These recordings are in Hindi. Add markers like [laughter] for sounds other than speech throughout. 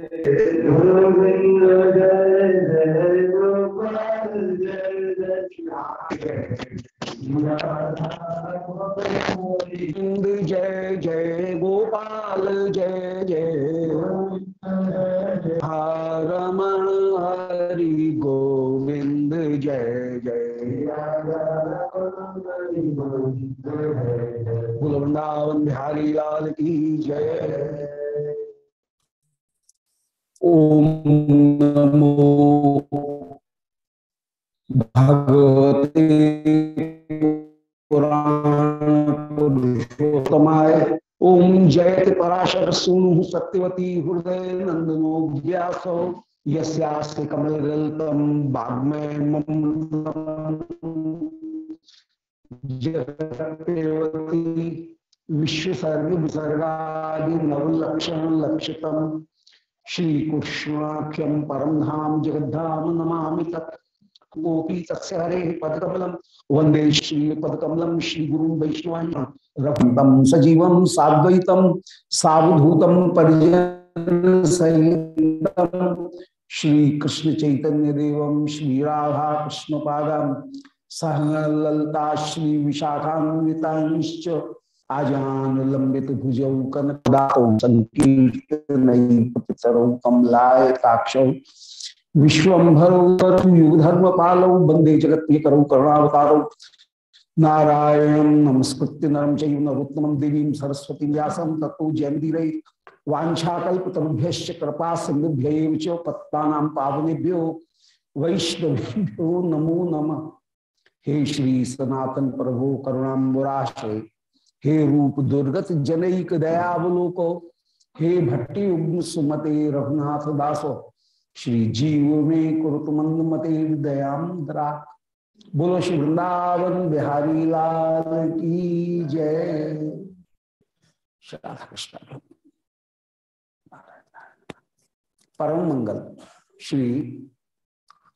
जय जय गोपाल जय जय जय जय गोपाल जय जय रमण हरि गोविंद जय जय बोल वृंदावन बिहारी लाल की जय ओम नमो भगवते पुराण पुरुषोत्तमाय ओम जयत पराशर सूनु सत्यवती हृदय नंदनो व्यासो यस्यास्ति कमलगल्तम वाग्मय जगत्पेवती विश्वसर्ग विसर्गा नवलक्षण लक्षितम। श्री कृष्णाख्यम परम धाम जगद्धाम नमा तत्। गोपी तस्य हरे पदकमलम वंदे श्री पदकमलम श्री गुरु वैष्णव रघुतम सजीवम साद्वैतम सावधूतम परिजन सहितम श्री कृष्ण चैतन्य देवम श्री राधा कृष्ण पादम सह ललता श्री विशाखान्विताश्च आजान लंबित भुजौ कनकदातौ संकीर्तनैः कमलायताक्षौ विश्वम्भरौ युगधर्म पालौ, वंदे जगत करौ, करुणावतारौ। नारायण नमस्कृत्य नरम चैव नरोत्तमं देवीं सरस्वती व्यासं ततो जयंतीरै वाछाकल्पतरुभ्य कृपा सिंधुभ्य पत्ता पावनेभ्यो। वैष्णवेभ्यो नमो नमः। हे श्री सनातन प्रभु करुणाबुराशय हे रूप दुर्गत जनईक दयावलोको, हे भट्टी उग्म सुमते रघुनाथ दासो, श्री जीव में कुरुत मंद मते दयाम दरा। बोलो श्री वृंदावन बिहारी लाल की जय। राधा कृष्ण परम मंगल। श्री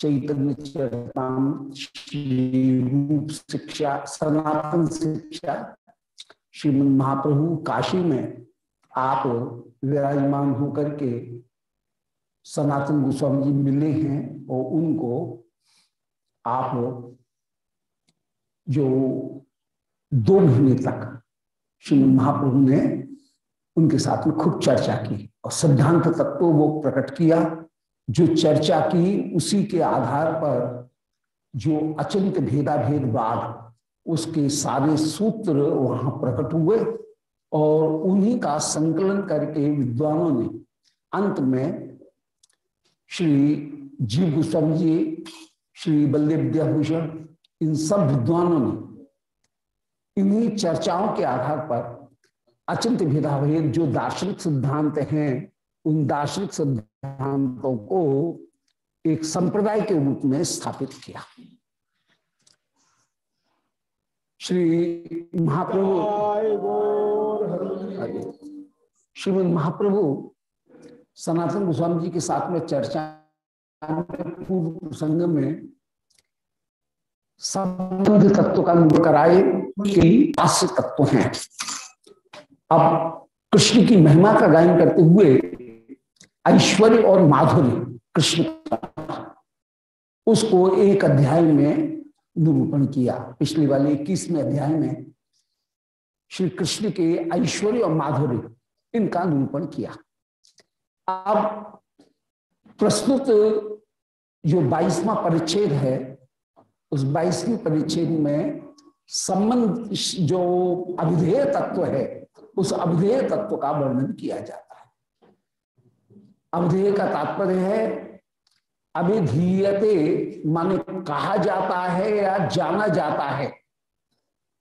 चैतन्य चरताम श्री रूप शिक्षा, सनातन शिक्षा श्रीमद महाप्रभु काशी में आप विराजमान होकर के सनातन गोस्वामी जी मिले हैं और उनको आप जो दो महीने तक श्रीमद महाप्रभु ने उनके साथ में खूब चर्चा की और सिद्धांत तत्व तो वो प्रकट किया, जो चर्चा की उसी के आधार पर जो अचिंत भेदाभेदवाद उसके सारे सूत्र वहाँ प्रकट हुए और उन्हीं का संकलन करके विद्वानों ने अंत में श्री जीव गोस्वामी जी, श्री बल्लभ विद्याभूषण इन सब विद्वानों ने इन्हीं चर्चाओं के आधार पर अचिंत भेदाभेद, जो दार्शनिक सिद्धांत हैं, उन दार्शनिक सिद्धांतों को एक संप्रदाय के रूप में स्थापित किया। श्री महाप्रभु। श्रीमद महाप्रभु सनातन गोस्वामी जी के साथ में चर्चा पूर्व प्रसंग में संबंध तत्व का निर्भर कराए कि आस्य तत्व हैं। अब कृष्ण की महिमा का गायन करते हुए ऐश्वर्य और माधुर्य, कृष्ण उसको एक अध्याय में निरूपण किया। पिछले वाले इक्कीसवें अध्याय में श्री कृष्ण के ऐश्वर्य और माधुर्य, इनका निरूपण किया। अब प्रस्तुत जो बाईसवा परिच्छेद है, उस बाईसवें परिच्छेद में संबंध जो अभिधेय तत्व है, उस अभिधेय तत्व का वर्णन किया जाता है। अभिधेय का तात्पर्य है अभिधीयते माने कहा जाता है या जाना जाता है,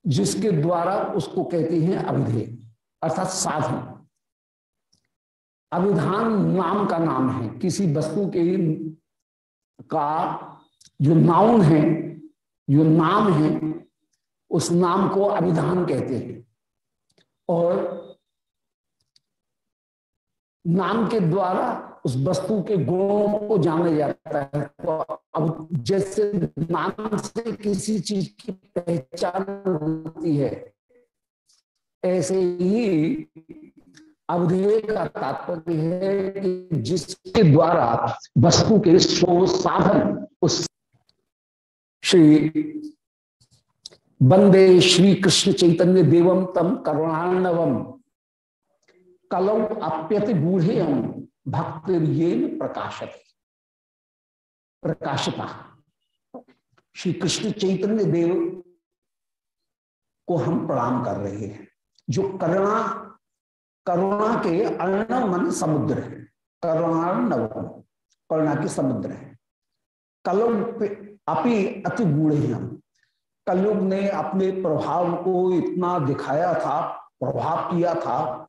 जिसके द्वारा उसको कहते हैं अभिधेय, अर्थात साधन। अभिधान नाम का नाम है। किसी वस्तु के का जो नाउन है, जो नाम है, उस नाम को अभिधान कहते हैं। और नाम के द्वारा उस वस्तु के गुणों को जाना जाता है। तो अब जैसे नाम से किसी चीज़ की पहचान होती है, ऐसे ही अवधेय का तात्पर्य है कि जिसके द्वारा वस्तु के स्व साधन उस श्री वंदे श्री कृष्ण चैतन्य देवम तम करुणाणवम कलौ अप्यति बूढ़े भक्त ये प्रकाशत। श्री कृष्ण चैतन्य देव को हम प्रणाम कर रहे हैं, जो करुणा करुणा के अर्णव मन समुद्र है। करुणार्णव करुणा के समुद्र है। कलुग अपी अति गूढ़े हम। कलयुग ने अपने प्रभाव को इतना दिखाया था, प्रभाव किया था,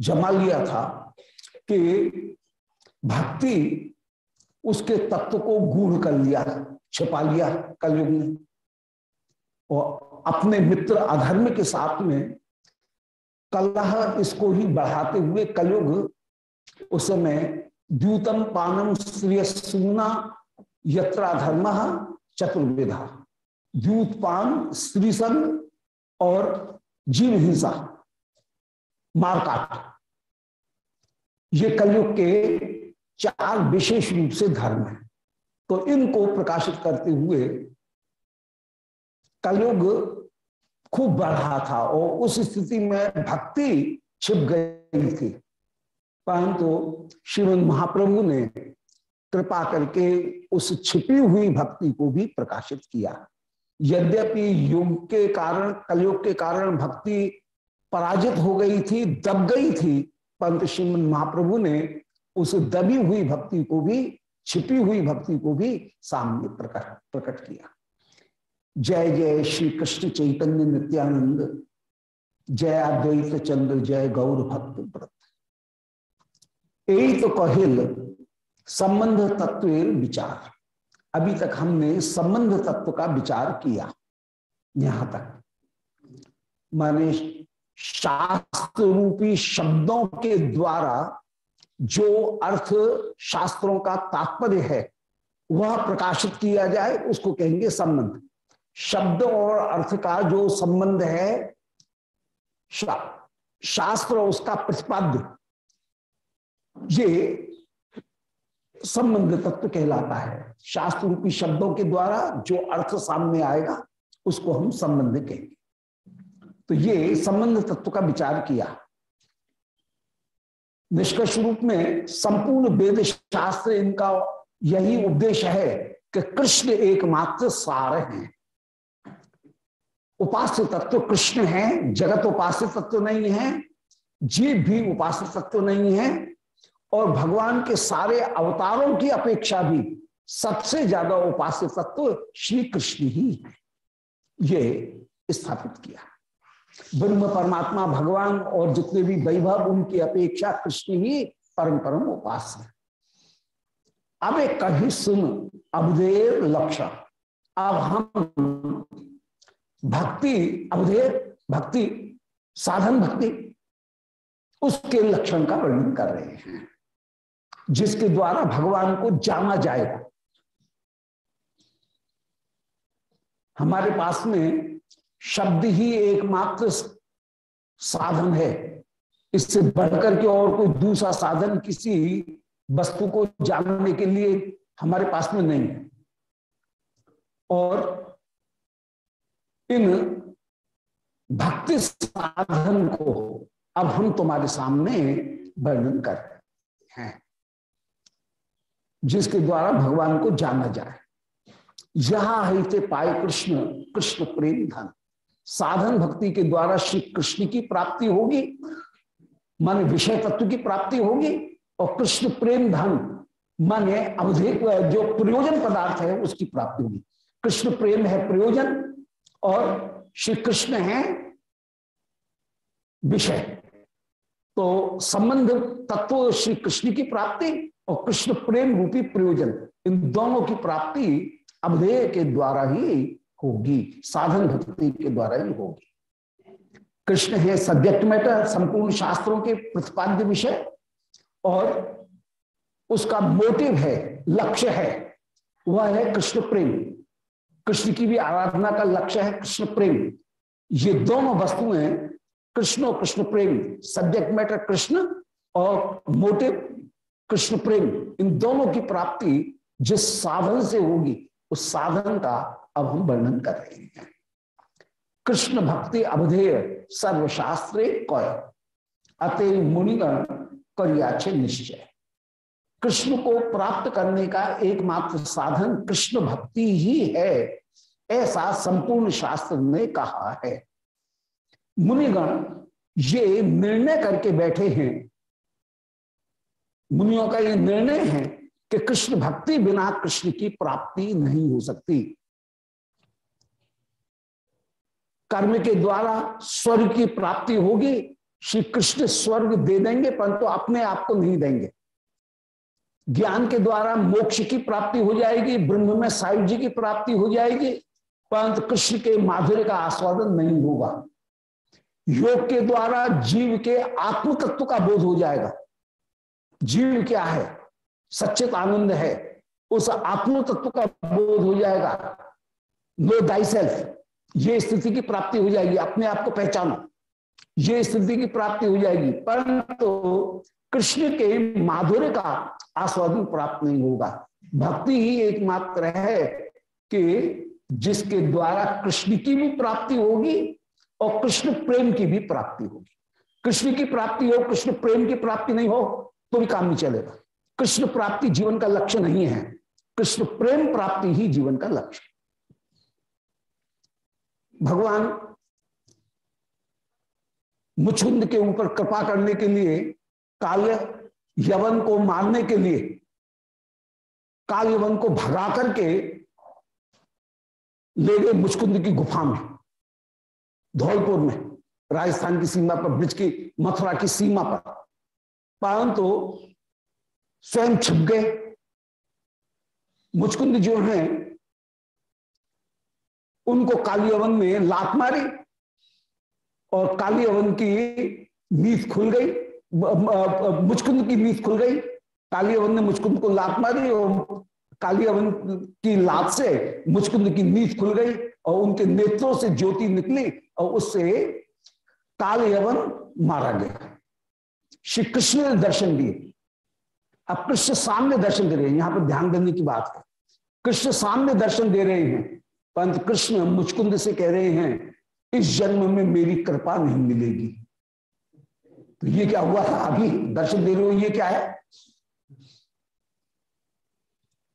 जमा लिया था कि भक्ति उसके तत्व को गूढ़ कर लिया, छिपा लिया कलयुग ने और अपने मित्र अधर्म के साथ में कलह इसको ही बढ़ाते हुए कलयुग, उस समय द्यूतम पानम श्रेय सुना यत्रा धर्म चतुर्विधा। द्यूत पान स्त्रीसंग और जीव हिंसा मारकाट ये कलयुग के चार विशेष रूप से धर्म है। तो इनको प्रकाशित करते हुए कलयुग खूब बढ़ा था और उस स्थिति में भक्ति छिप गई थी। परंतु तो श्रीमद महाप्रभु ने कृपा करके उस छिपी हुई भक्ति को भी प्रकाशित किया। यद्यपि युग के कारण, कलयुग के कारण भक्ति पराजित हो गई थी, दब गई थी परंतु श्रीमद महाप्रभु ने उस दबी हुई भक्ति को भी, छिपी हुई भक्ति को भी सामने प्रकट प्रकट किया। जय जय श्री कृष्ण चैतन्य नित्यानंद। जय अद्वैत चंद्र, जय गौर भक्त व्रत। यही तो कहिल संबंध तत्व विचार। अभी तक हमने संबंध तत्व का विचार किया। यहाँ तक। माने शास्त्र रूपी शब्दों के द्वारा जो अर्थ शास्त्रों का तात्पर्य है वह प्रकाशित किया जाए उसको कहेंगे संबंध। शब्द और अर्थ का जो संबंध है शा, शास्त्र उसका प्रतिपाद्य ये संबंध तत्व कहलाता है। शास्त्र रूपी शब्दों के द्वारा जो अर्थ सामने आएगा उसको हम संबंध कहेंगे। तो ये संबंध तत्व का विचार किया। निष्कर्ष रूप में संपूर्ण वेद शास्त्र इनका यही उद्देश्य है कि कृष्ण एकमात्र सार हैं। उपास्य तत्व कृष्ण है, जगत उपास्य तत्व नहीं है, जीव भी उपास्य तत्व नहीं है, और भगवान के सारे अवतारों की अपेक्षा भी सबसे ज़्यादा उपास्य तत्व श्री कृष्ण ही है। ये स्थापित किया। ब्रह्म परमात्मा भगवान और जितने भी वैभव, उनकी अपेक्षा कृष्ण ही परम परम उपास्य है। अब एक कभी सुन अवधेर लक्षण अब हम भक्ति अवधेय भक्ति, साधन भक्ति, उसके लक्षण का वर्णन कर रहे हैं, जिसके द्वारा भगवान को जाना जाएगा। हमारे पास में शब्द ही एकमात्र साधन है। इससे बढ़कर के और कोई दूसरा साधन किसी वस्तु को जानने के लिए हमारे पास में नहीं। है और इन भक्ति साधन को अब हम तुम्हारे सामने वर्णन कर रहे हैं, जिसके द्वारा भगवान को जाना जाए। यहाँ हिते पाए कृष्ण कृष्ण प्रेम धन। साधन भक्ति के द्वारा श्री कृष्ण की प्राप्ति होगी, मन विषय तत्व की प्राप्ति होगी, और कृष्ण प्रेम धन, माने अवधि जो प्रयोजन पदार्थ है, उसकी प्राप्ति होगी। कृष्ण प्रेम है प्रयोजन, और श्री कृष्ण है विषय। तो संबंध तत्व श्री कृष्ण की प्राप्ति और कृष्ण प्रेम रूपी प्रयोजन, इन दोनों की प्राप्ति अवधेय के द्वारा ही होगी, साधन भक्ति के द्वारा ही होगी। कृष्ण है सब्जेक्ट मैटर संपूर्ण शास्त्रों के प्रतिपाद्य विषय, और उसका मोटिव है, लक्ष्य है, वह है कृष्ण प्रेम। कृष्ण की भी आराधना का लक्ष्य है कृष्ण प्रेम। ये दोनों वस्तुएँ कृष्ण और कृष्ण प्रेम सब्जेक्ट मैटर कृष्ण और मोटिव कृष्ण प्रेम। इन दोनों की प्राप्ति जिस साधन से होगी, उस साधन का अब हम वर्णन कर रहे हैं। कृष्ण भक्ति अवधेय सर्वशास्त्रे कय। अतः मुनिगण करियाचे निश्चय। कृष्ण को प्राप्त करने का एकमात्र साधन कृष्ण भक्ति ही है, ऐसा संपूर्ण शास्त्र ने कहा है। मुनिगण ये निर्णय करके बैठे हैं। मुनियों का ये निर्णय है कि कृष्ण भक्ति बिना कृष्ण की प्राप्ति नहीं हो सकती। कर्म के द्वारा स्वर्ग की प्राप्ति होगी श्री कृष्ण स्वर्ग दे देंगे, परंतु अपने आप को नहीं देंगे। ज्ञान के द्वारा मोक्ष की प्राप्ति हो जाएगी, ब्रह्म में साहिब जी की प्राप्ति हो जाएगी, परंतु कृष्ण के माधुर्य का आस्वादन नहीं होगा। योग के द्वारा जीव के आत्म तत्व का बोध हो जाएगा। जीव क्या है? सच्चित आनंद है। उस आत्म तत्व का बोध हो जाएगा। नो दाई सेल्फ ये स्थिति की प्राप्ति हो जाएगी, अपने आप को पहचानो। ये स्थिति की प्राप्ति हो जाएगी, परंतु तो कृष्ण के माधुर्य का आस्वादन प्राप्त नहीं होगा। भक्ति ही एकमात्र है कि जिसके द्वारा कृष्ण की भी प्राप्ति होगी और कृष्ण प्रेम की भी प्राप्ति होगी। कृष्ण की प्राप्ति हो, कृष्ण प्रेम की प्राप्ति नहीं हो तो भी काम नहीं चलेगा। कृष्ण प्राप्ति जीवन का लक्ष्य नहीं है। कृष्ण प्रेम प्राप्ति ही जीवन का लक्ष्य भगवान मुचुंद के ऊपर कृपा करने के लिए काल यवन को मारने के लिए, काल यवन को भगा करके ले गए मुचकुंद की गुफा में, धौलपुर में, राजस्थान की सीमा पर, ब्रिज की, मथुरा की सीमा पर। परंतु स्वयं छुप गए। मुचकुंद जो हैं उनको काली में लात मारी और काली की नींद खुल गई मुचकुंद की नींद खुल गई। काली अवन ने मुचकुंद को लात मारी और काली अवन की लात से मुचकुंद की नींद खुल गई और उनके नेत्रों से ज्योति निकली और उससे काल यवन मारा गया। श्री कृष्ण ने दर्शन दिए। अब कृष्ण सामने दर्शन दे रहे हैं। यहाँ पर ध्यान देने की बात है। कृष्ण सामने दर्शन दे रहे हैं। पंत कृष्ण मुचकुंद से कह रहे हैं, इस जन्म में मेरी कृपा नहीं मिलेगी। तो ये क्या हुआ? था अभी दर्शन दे रहे हो, ये क्या है?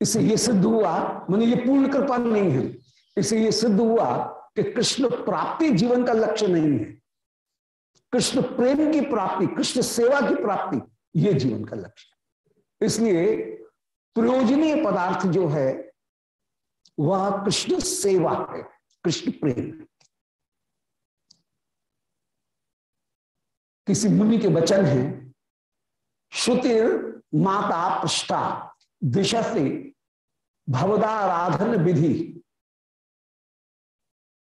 इससे ये सिद्ध हुआ, मैंने ये पूर्ण कृपा नहीं है। इससे ये सिद्ध हुआ कि कृष्ण प्राप्ति जीवन का लक्ष्य नहीं है। कृष्ण प्रेम की प्राप्ति, कृष्ण सेवा की प्राप्ति, ये जीवन का लक्ष्य। इसलिए प्रयोजनीय पदार्थ जो है वह कृष्ण सेवा है, कृष्ण प्रेम। किसी मुनि के वचन है, श्रुतिर माता पृष्ठा दिशा से भवदाराधन विधि,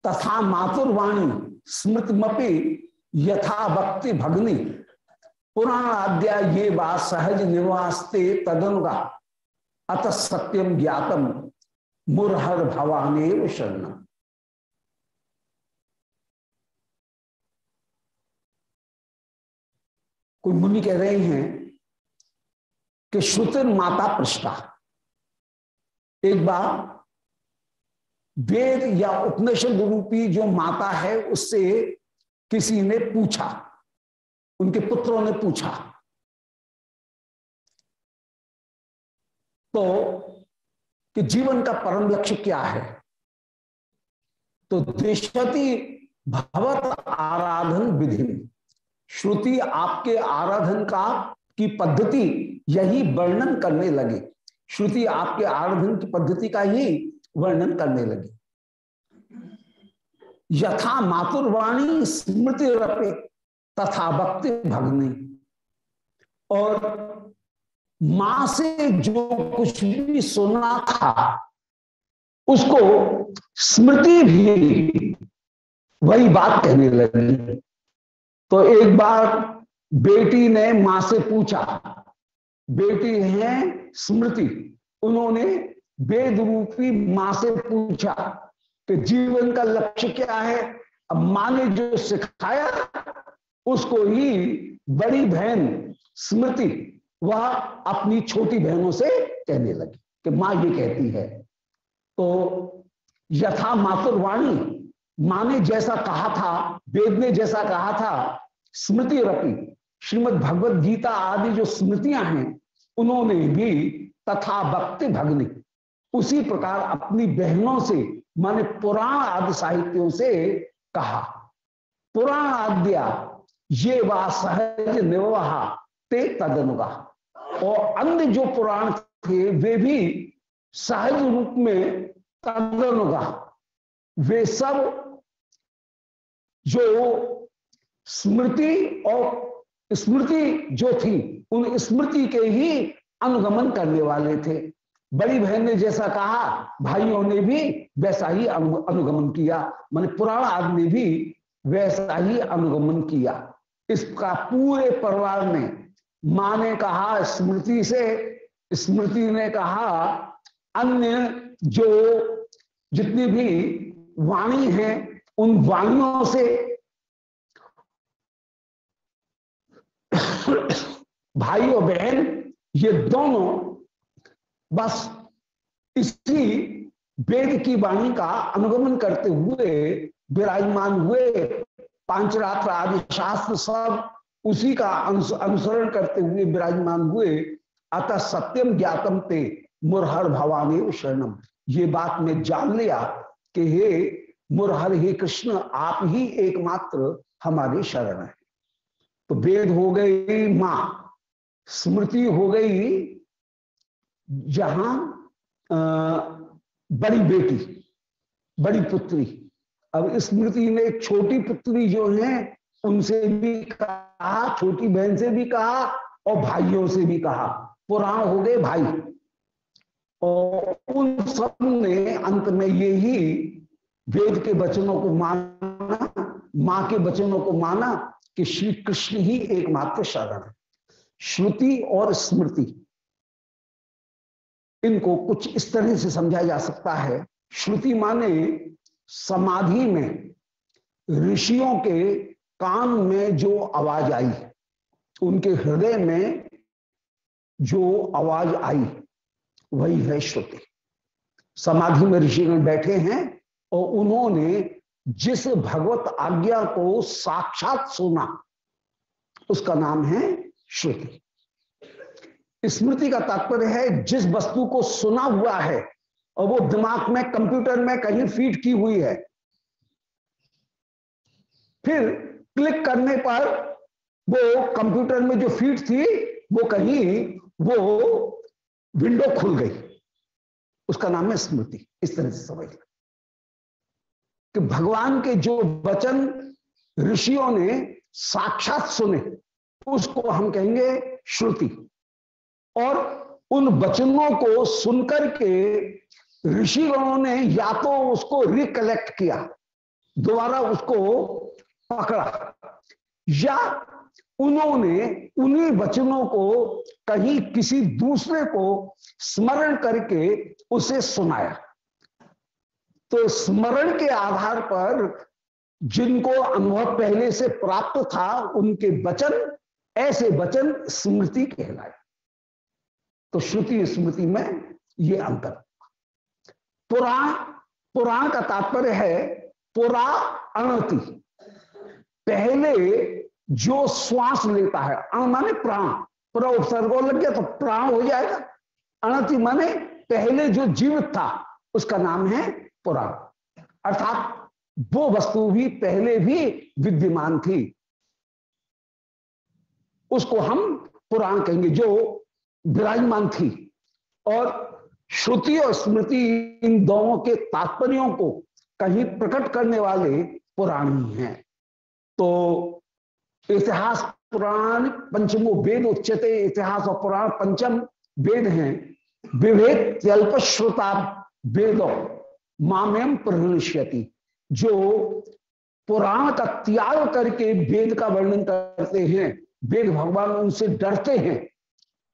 तथा मातुर्वाणी स्मृतमपि यथा भक्ति भगनी। पुराण आद्या ये बात सहज निवासते तदनुगा, अत सत्यम ज्ञातम। मुरहर भवान शरण कोई मुनि कह रहे हैं कि श्रुतिर माता पृष्ठा। एक बार वेद या उपनिषद रूपी जो माता है, उससे किसी ने पूछा, उनके पुत्रों ने पूछा। तो कि जीवन का परम लक्ष्य क्या है? तो दृष्टि भगवत आराधन विधि। श्रुति आपके आराधन का, की पद्धति यही वर्णन करने लगे। श्रुति आपके आराधन की पद्धति का ही वर्णन करने लगे। यथा मातुर्वाणी स्मृति रपे तथा भक्ति भगनी। और माँ से जो कुछ भी सुना था, उसको स्मृति भी वही बात कहने लगी। तो एक बार बेटी ने माँ से पूछा, बेटी है स्मृति? उन्होंने वेद रूपी माँ से पूछा कि जीवन का लक्ष्य क्या है? अब माँ ने जो सिखाया, उसको ही बड़ी बहन स्मृति वह अपनी छोटी बहनों से कहने लगी कि माँ ये कहती है। तो यथा मातुर्वाणी माँ ने जैसा कहा था, वेद ने जैसा कहा था, स्मृति रपी, श्रीमद भगवत गीता आदि जो स्मृतियाँ हैं, उन्होंने भी तथा भक्ति भगनी, उसी प्रकार अपनी बहनों से, माने पुराण आदि साहित्यों से कहा। पुराण आद्या, ये वा सहज निर्वाहा ते तदनुगा और अन्य जो पुराण थे, वे भी सहज रूप में तदनुगा वे सब जो स्मृति और स्मृति जो थी, उन स्मृति के ही अनुगमन करने वाले थे। बड़ी बहन ने जैसा कहा, भाइयों ने भी वैसा ही अनुगमन किया। मान पुराण आदमी भी वैसा ही अनुगमन किया। इसका पूरे परिवार ने माँ ने कहा, स्मृति से, स्मृति ने कहा, अन्य जो, जितनी भी वाणी है, उन वाणियों से भाई और बहन, ये दोनों बस इसी वेद की वाणी का अनुगमन करते हुए, विराजमान हुए पांचरात्र आदि शास्त्र सब उसी का अनुसरण करते हुए विराजमान हुए। अतः सत्यम ज्ञातम ते मुरहर भवानी शरणम ये बात में जान लिया कि हे मुरहर, हे कृष्ण, आप ही एकमात्र हमारे शरण है। तो वेद हो गई माँ, स्मृति हो गई जहाँ बड़ी बेटी, बड़ी पुत्री। अब स्मृति ने छोटी पुत्री जो है उनसे भी कहा, छोटी बहन से भी कहा और भाइयों से भी कहा। पुराण हो गए भाई। और उन सबने अंत में ये ही वेद के वचनों को माना, माँ के वचनों को माना कि श्री कृष्ण ही एकमात्र शरण है। श्रुति और स्मृति, इनको कुछ इस तरह से समझा जा सकता है। श्रुति माने समाधि में ऋषियों के कान में जो आवाज़ आई, उनके हृदय में जो आवाज़ आई, वही है श्रुति समाधि में ऋषिगण बैठे हैं और उन्होंने जिस भगवत आज्ञा को साक्षात सुना, उसका नाम है श्रुति। स्मृति का तात्पर्य है, जिस वस्तु को सुना हुआ है और वो दिमाग में, कंप्यूटर में कहीं फ़ीड की हुई है, फिर क्लिक करने पर वो कंप्यूटर में जो फ़ीड थी, वो कहीं, वो विंडो खुल गई। उसका नाम है स्मृति। इस तरह से समझ कि भगवान के जो वचन ऋषियों ने साक्षात सुने, उसको हम कहेंगे श्रुति। और उन वचनों को सुनकर के ऋषिगणों ने या तो उसको रिकलेक्ट किया, दोबारा उसको पकड़ा। या उन्होंने उन्हीं वचनों को कहीं किसी दूसरे को स्मरण करके उसे सुनाया। तो स्मरण के आधार पर जिनको अनुभव पहले से प्राप्त था, उनके वचन, ऐसे वचन स्मृति कहलाए। तो श्रुति स्मृति में ये अंतर। पुराण पुराण का तात्पर्य है, पुरा अणति। पहले जो श्वास लेता है, अण माने प्राण। पुरा उपसर्ग लग गया तो प्राण हो जाएगा। अणति माने पहले जो जीवित था, उसका नाम है पुराण। अर्थात वो वस्तु भी पहले भी विद्यमान थी। उसको हम पुराण कहेंगे, जो विराजमान थी। और श्रुति और स्मृति इन दोनों के तात्पर्यों को कहीं प्रकट करने वाले पुराण ही हैं। तो इतिहास पुराण पंचमो वेद उच्चते इतिहास और पुराण पंचम वेद हैं। विभेद त्यल्प श्रोता वेदो मामेम प्रहृष्यति, जो पुराण का त्याग करके वेद का वर्णन करते हैं। वेद भगवान उनसे डरते हैं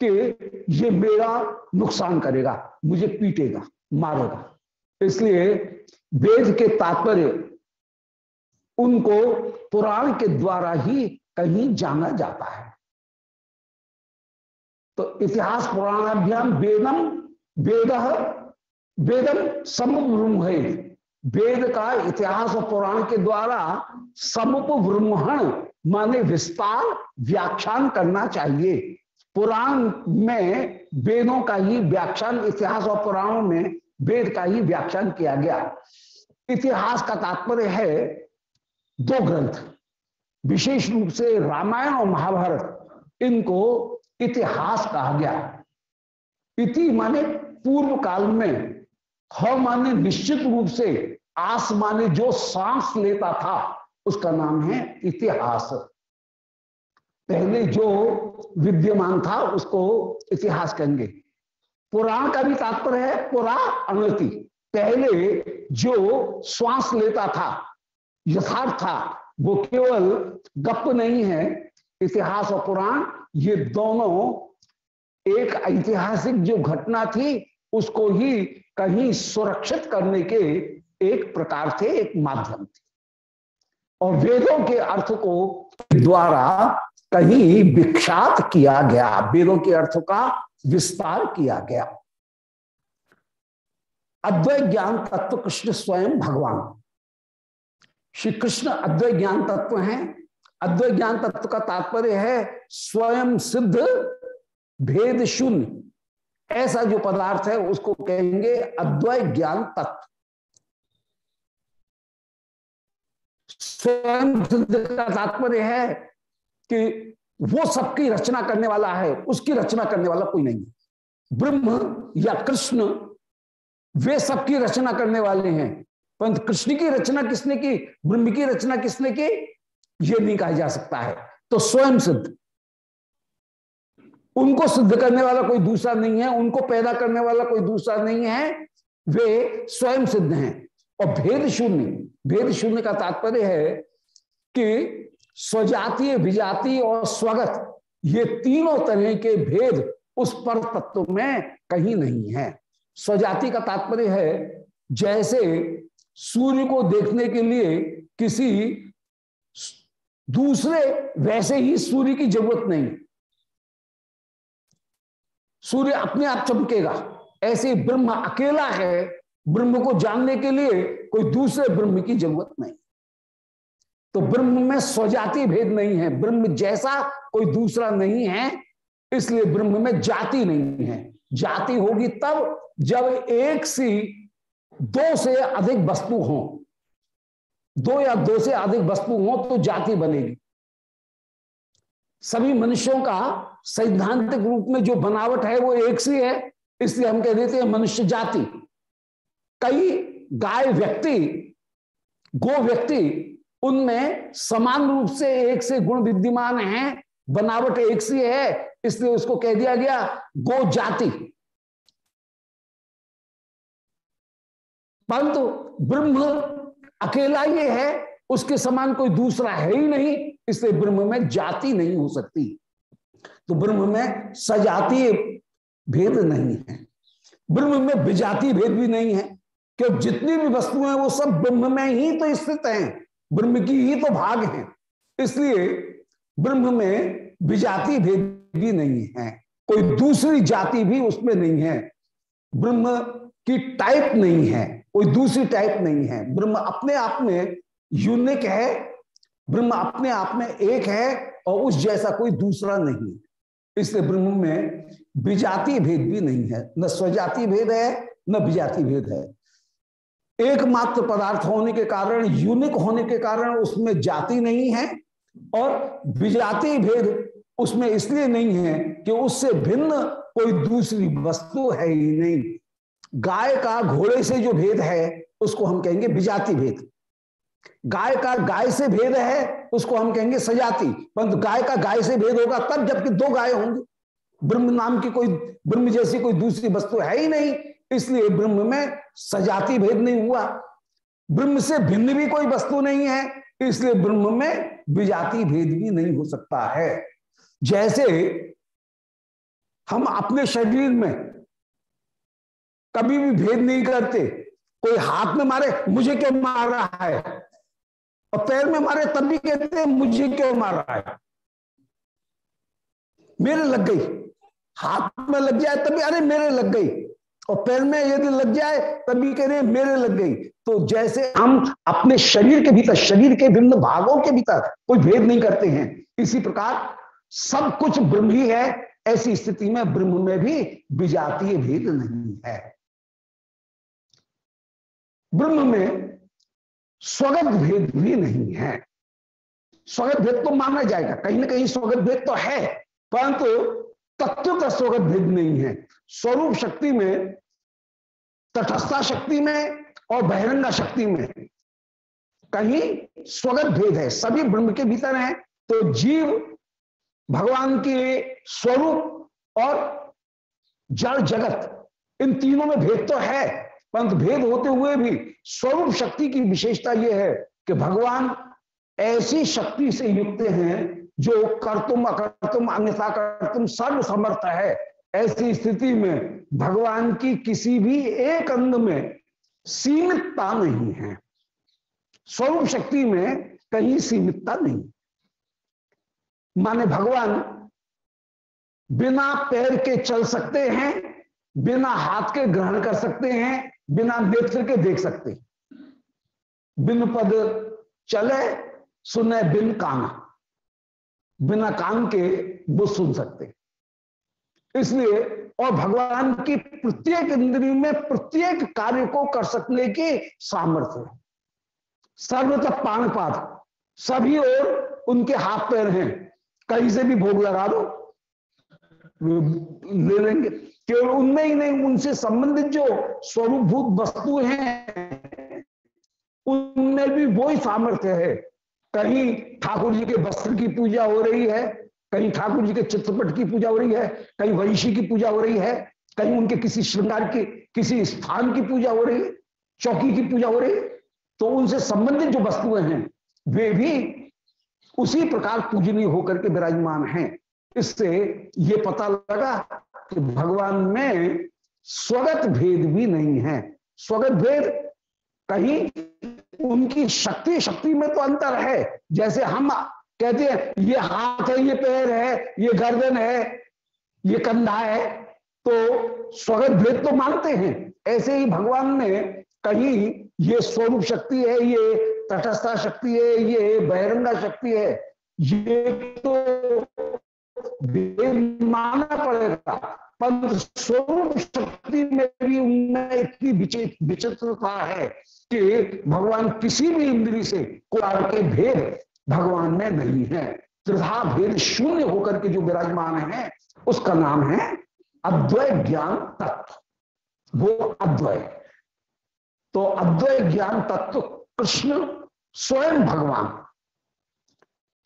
कि ये मेरा नुकसान करेगा, मुझे पीटेगा, मारेगा। इसलिए वेद के तात्पर्य उनको पुराण के द्वारा ही कहीं जाना जाता है। तो इतिहास पुराणाभ्याम वेदम, वेद वेदम समुप वेद का इतिहास और पुराण के द्वारा समुप ब्रह्मण माने विस्तार, व्याख्यान करना चाहिए। पुराण में वेदों का ही व्याख्यान, इतिहास और पुराणों में वेद का ही व्याख्यान किया गया। इतिहास का तात्पर्य है दो ग्रंथ, विशेष रूप से रामायण और महाभारत, इनको इतिहास कहा गया। इति माने पूर्व काल में ह माने निश्चित रूप से, आस माने जो सांस लेता था, उसका नाम है इतिहास। पहले जो विद्यमान था, उसको इतिहास कहेंगे। पुराण का भी तात्पर्य है, पुरा अनति। पहले जो श्वास लेता था यथार्थ था। वो केवल गप नहीं है, इतिहास और पुराण ये दोनों एक ऐतिहासिक जो घटना थी, उसको ही कहीं सुरक्षित करने के एक प्रकार थे, एक माध्यम थे। और वेदों के अर्थ को द्वारा कहीं विख्यात किया गया, वेदों के अर्थ का विस्तार किया गया। अद्वैत ज्ञान तत्व कृष्ण स्वयं भगवान। श्री कृष्ण अद्वैत ज्ञान तत्व हैं। अद्वैत ज्ञान तत्व का तात्पर्य है स्वयं सिद्ध भेद शून्य। ऐसा जो पदार्थ है, उसको कहेंगे अद्वैत ज्ञान तत्व। स्वयं सिद्ध का तात्पर्य है कि वो सबकी रचना करने वाला है, उसकी रचना करने वाला कोई नहीं ब्रह्म या कृष्ण, वे सबकी रचना करने वाले हैं। परंतु कृष्ण की रचना किसने की? ब्रह्म की रचना किसने की? ये नहीं कहा जा सकता है। तो स्वयं सिद्ध। उनको सिद्ध करने वाला कोई दूसरा नहीं है, उनको पैदा करने वाला कोई दूसरा नहीं है, वे स्वयं सिद्ध हैं। और भेद शून्य भेद शून्य का तात्पर्य है कि स्वजातीय विजातीय और स्वगत, ये तीनों तरह के भेद उस पर तत्व में कहीं नहीं है। स्वजाति का तात्पर्य है, जैसे सूर्य को देखने के लिए किसी दूसरे, वैसे ही सूर्य की ज़रूरत नहीं। सूर्य अपने आप चमकेगा। ऐसे ब्रह्म अकेला है, ब्रह्म को जानने के लिए कोई दूसरे ब्रह्म की ज़रूरत नहीं। तो ब्रह्म में स्वजाति भेद नहीं है। ब्रह्म जैसा कोई दूसरा नहीं है, इसलिए ब्रह्म में जाति नहीं है। जाति होगी तब जब एक सी दो से अधिक वस्तु हो। दो या दो से अधिक वस्तु हो तो जाति बनेगी। सभी मनुष्यों का सैद्धांतिक रूप में जो बनावट है वो एक सी है, इसलिए हम कह देते हैं मनुष्य जाति। कई गाय व्यक्ति, गो व्यक्ति, उनमें समान रूप से एक से गुण विद्यमान है, बनावट एक सी है, इसलिए उसको कह दिया गया गो जाति। परंतु ब्रह्म अकेला ये है, उसके समान कोई दूसरा है ही नहीं, इसलिए ब्रह्म में जाति नहीं हो सकती। तो ब्रह्म में सजातीय भेद नहीं है। ब्रह्म में विजातीय भेद भी नहीं है। क्योंकि जितनी भी वस्तुएँ वो सब ब्रह्म में ही तो स्थित हैं। ब्रह्म की ही तो भाग है। इसलिए ब्रह्म में विजाति भेद भी नहीं है। कोई दूसरी जाति भी उसमें नहीं है। ब्रह्म की टाइप नहीं है। कोई दूसरी टाइप नहीं है। ब्रह्म अपने आप में यूनिक है, ब्रह्म अपने आप में एक है और उस जैसा कोई दूसरा नहीं इसलिए ब्रह्म में विजाति भेद भी नहीं है। न स्वजाति भेद है, न विजाति भेद है। एकमात्र पदार्थ होने के कारण यूनिक होने के कारण उसमें जाति नहीं है और विजाति भेद उसमें इसलिए नहीं है कि उससे भिन्न कोई दूसरी वस्तु है ही नहीं। गाय का घोड़े से जो भेद है, उसको हम कहेंगे विजाति भेद। गाय का गाय से भेद है, उसको हम कहेंगे सजाति। परंतु गाय का गाय से भेद होगा तब, जबकि दो गाय होंगी। ब्रह्म नाम की कोई, ब्रह्म जैसी कोई दूसरी वस्तु है ही नहीं, इसलिए ब्रह्म में सजाति भेद नहीं हुआ। ब्रह्म से भिन्न भी कोई वस्तु नहीं है, इसलिए ब्रह्म में विजाति भेद भी नहीं हो सकता है। जैसे हम अपने शरीर में कभी भी भेद नहीं करते। कोई हाथ में मारे, मुझे क्यों मार रहा है? और पैर में मारे, तब भी कहते मुझे क्यों मार रहा है? मेरे लग गई। हाथ में लग जाए, तभी अरे मेरे लग गई। और पैर में यदि लग जाए, तभी कह रहे मेरे लग गई। तो जैसे हम अपने शरीर के भीतर, शरीर के भिन्न भागों के भीतर कोई भेद नहीं करते हैं, इसी प्रकार सब कुछ ब्रह्म ही है, ऐसी स्थिति में ब्रह्म में भी विजातीय भेद नहीं है। ब्रह्म में स्वगत भेद भी नहीं है। स्वगत भेद तो माना जाएगा। कहीं ना कहीं स्वगत भेद तो है, परंतु तत्व का स्वगत भेद नहीं है। स्वरूप शक्ति में, तटस्था शक्ति में और बहिरंगा शक्ति में कहीं स्वगत भेद है। सभी ब्रह्म के भीतर है तो जीव भगवान के स्वरूप और जड़ जगत, इन तीनों में भेद तो है। परंतु भेद होते हुए भी स्वरूप शक्ति की विशेषता यह है कि भगवान ऐसी शक्ति से युक्त हैं जो कर्तुम, अकर्तुम, अन्यथा कर्तुम सर्व समर्थ है। ऐसी स्थिति में भगवान की किसी भी एक अंग में सीमितता नहीं है। स्वरूप शक्ति में कहीं सीमितता नहीं। माने भगवान बिना पैर के चल सकते हैं, बिना हाथ के ग्रहण कर सकते हैं बिना नेत्र के देख सकते। बिन पद चले, सुने बिन काना। बिना कान के वो सुन सकते। इसलिए, और भगवान की प्रत्येक इंद्रिय में प्रत्येक कार्य को कर सकने की सामर्थ्य है। पाद सभी और उनके हाथ पैर हैं। कहीं से भी भोग लगा दो ले लेंगे। केवल उनमें ही नहीं, उनसे संबंधित जो स्वरूपभूत वस्तु हैं, उनमें भी वो ही सामर्थ्य है। कहीं ठाकुर जी के वस्त्र की पूजा हो रही है, कहीं ठाकुर जी के चित्रपट की पूजा हो रही है, कहीं वैशी की पूजा हो रही है, कहीं उनके किसी श्रृंगार की, किसी स्थान की पूजा हो रही है चौकी की पूजा हो रही है तो उनसे संबंधित जो वस्तुएँ हैं, वे भी उसी प्रकार पूजनीय होकर के विराजमान हैं। इससे ये पता लगा कि भगवान में स्वगत भेद भी नहीं है। स्वगत भेद कहीं उनकी शक्ति शक्ति में तो अंतर है। जैसे हम कहते हैं, ये हाथ है, ये पैर है, ये गर्दन है, ये कंधा है तो स्वगत भेद तो मानते हैं। ऐसे ही भगवान ने कहीं ये स्वरूप शक्ति है, ये तटस्था शक्ति है, ये बहिरंगा शक्ति है, ये तो मानना पड़ेगा। पर स्वरूप शक्ति में भी उनमें इतनी विचित्रता है कि भगवान किसी भी इंद्री से कुरार के भेद भगवान में नहीं है। त्रिधा भेद शून्य होकर के जो विराजमान है, उसका नाम है अद्वय ज्ञान तत्व। वो अद्वय। तो अद्वय ज्ञान तत्व कृष्ण स्वयं भगवान।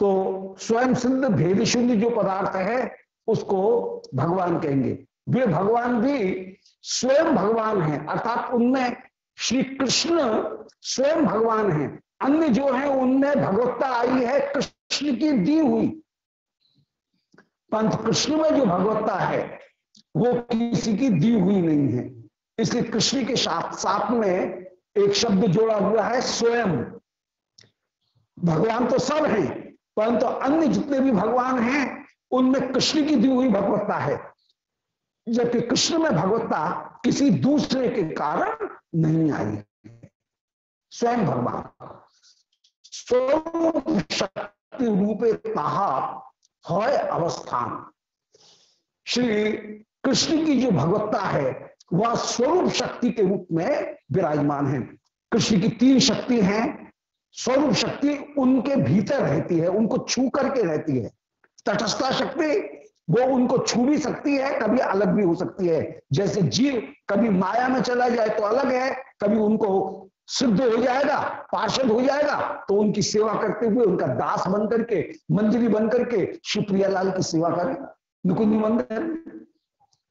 तो स्वयं सिद्ध भेद शून्य जो पदार्थ है, उसको भगवान कहेंगे। वे भगवान भी स्वयं भगवान है, अर्थात उनमें श्री कृष्ण स्वयं भगवान है। अन्य जो है, उनमें भगवत्ता आई है, कृष्ण की दी हुई। पंथ कृष्ण में जो भगवत्ता है, वो किसी की दी हुई नहीं है। इसलिए कृष्ण के साथ साथ में एक शब्द जोड़ा हुआ है, स्वयं। भगवान तो सब हैं परंतु अन्य जितने भी भगवान हैं, उनमें कृष्ण की दी हुई भगवत्ता है। जबकि कृष्ण में भगवत्ता किसी दूसरे के कारण नहीं आई स्वयं भगवान। स्वरूप शक्ति रूपे कहा अवस्थान। श्री कृष्ण की जो भगवत्ता है, वह स्वरूप शक्ति के रूप में विराजमान है। कृष्ण की तीन शक्ति हैं स्वरूप शक्ति उनके भीतर रहती है, उनको छू करके रहती है। तटस्था शक्ति, वो उनको छू भी सकती है, कभी अलग भी हो सकती है। जैसे जीव कभी माया में चला जाए तो अलग है, कभी उनको सिद्ध हो जाएगा, पार्षद हो जाएगा तो उनकी सेवा करते हुए उनका दास बन करके, मंजरी बन करके शिवप्रिया लाल की सेवा करें नुकुंज मंदिर।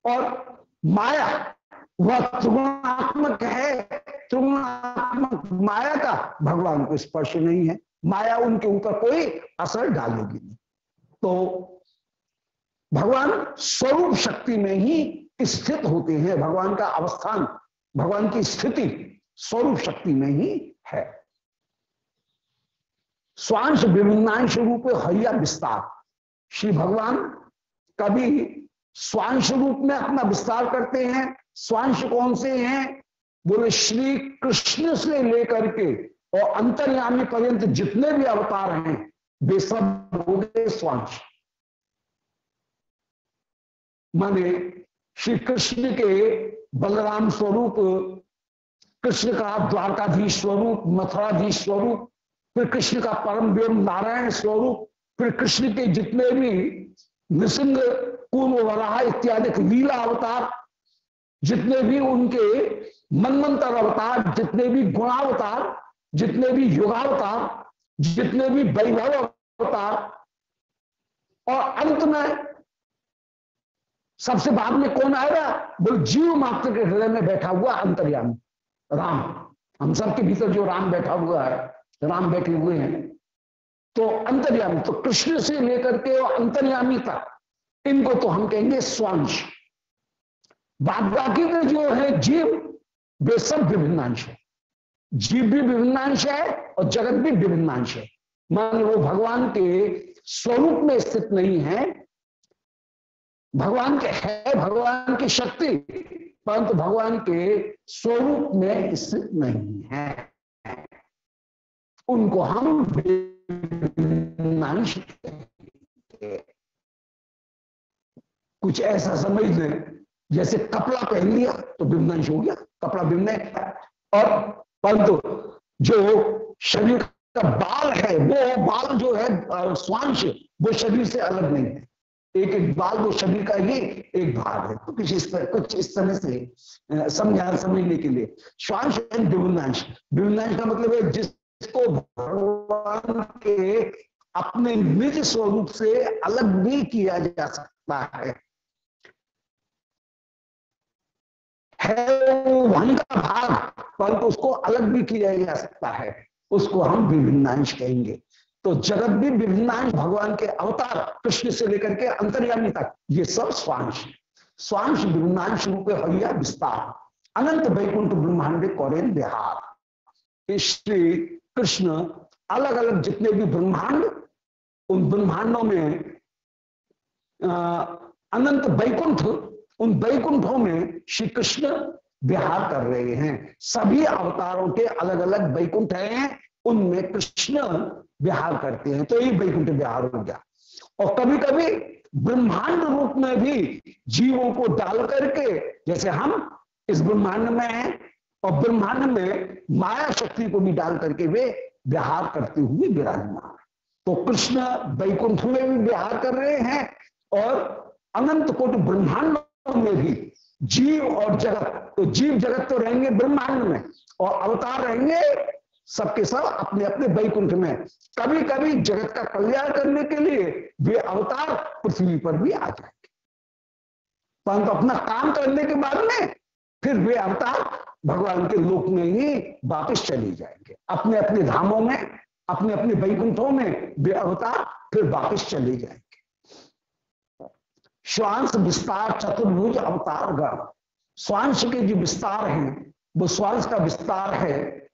और माया, वह त्रिगुणात्मक है त्रिगुणात्मक माया का भगवान को स्पर्श नहीं है। माया उनके ऊपर कोई असर डालेगी नहीं। तो भगवान स्वरूप शक्ति में ही स्थित होते हैं। भगवान का अवस्थान, भगवान की स्थिति स्वरूप शक्ति में ही है। स्वांश विभिन्नांश रूप हरिया विस्तार। श्री भगवान कभी स्वांश रूप में अपना विस्तार करते हैं। स्वांश कौन से हैं? बोले श्री कृष्ण से लेकर के और अंतर्यामी पर्यंत जितने भी अवतार हैं, वे सब हो गए स्वांश। माने श्री कृष्ण के बलराम स्वरूप, कृष्ण का द्वारकाधीश स्वरूप, मथुराधीश स्वरूप, फिर कृष्ण का परम व्योम नारायण स्वरूप, फिर कृष्ण के जितने भी नृसिंह पूर्व वराह इत्यादि लीला अवतार जितने भी उनके मनमंत्र अवतार, जितने भी गुणावतार, जितने भी युगावतार, जितने भी वैभव अवतार और अंत में सबसे बाद में कौन आएगा? बोल, जीव मात्र के हृदय में बैठा हुआ अंतर्यामी, राम। हम सबके भीतर जो राम बैठा हुआ है, राम बैठे हुए हैं तो अंतर्यामी तो कृष्ण से लेकर के और अंतर्यामी तक, इनको तो हम कहेंगे स्वांश। बाद बाकी के जो है जीव, वे सब विभिन्नांश है। जीव भी विभिन्नांश है और जगत भी विभिन्नांश है। मान वो भगवान के स्वरूप में स्थित नहीं है। भगवान के है, भगवान की शक्ति, परंतु भगवान के स्वरूप में स्थित नहीं है। उनको हम कुछ ऐसा समझ लें। जैसे कपड़ा पहन लिया तो बिमनांश हो गया, कपड़ा बिमने और परंतु जो शरीर का बाल है, वो बाल जो है स्वांश, वो शरीर से अलग नहीं है। एक एक बाल वो शरीर का ही एक भाग है। तो तरह कुछ इस तरह से समझा, समझने के लिए। श्वांश एंड विभिन्नांश विभिन्नांश का मतलब है जिसको भगवान के अपने निज स्वरूप से अलग भी किया जा सकता है। है वहीं का भाग, परंतु उसको अलग भी किया जा सकता है। उसको हम विभिन्नांश कहेंगे। तो जगत भी विभिन्नांश भगवान के अवतार कृष्ण से लेकर के अंतर्यामी तक, ये सब स्वांश स्वांश विभिन्नांश रूप हरिया विस्तार। अनंत वैकुंठ ब्रह्मांड कौरेन बिहार श्री कृष्ण अलग अलग जितने भी ब्रह्मांड, उन ब्रह्मांडों में अनंत वैकुंठ उन वैकुंठों में श्री कृष्ण विहार कर रहे हैं। सभी अवतारों के अलग अलग बैकुंठ हैं, उनमें कृष्ण विहार करते हैं। तो ये वैकुंठ विहार हो गया। और कभी कभी ब्रह्मांड रूप में भी जीवों को डाल करके, जैसे हम इस ब्रह्मांड में हैं, और ब्रह्मांड में माया शक्ति को भी डाल करके वे विहार करते हुए विराजमान तो कृष्ण बैकुंठ में भी विहार कर रहे हैं, और अनंत कोट ब्रह्मांड में भी, जीव और जगत तो जीव जगत तो रहेंगे ब्रह्मांड में और अवतार रहेंगे सबके सब अपने अपने वैकुंठ में। कभी कभी जगत का कल्याण करने के लिए वे अवतार पृथ्वी पर भी आ जाएँगे। परंतु अपना काम करने के बाद में फिर वे अवतार भगवान के लोक में ही वापस चले जाएँगे। अपने अपने धामों में अपने अपने वैकुंठों में वे अवतार फिर वापस चले जाएँगे। श्वांश विस्तार चतुर्भुज अवतार गण श्वांश के जो विस्तार हैं, वो श्वांश का विस्तार है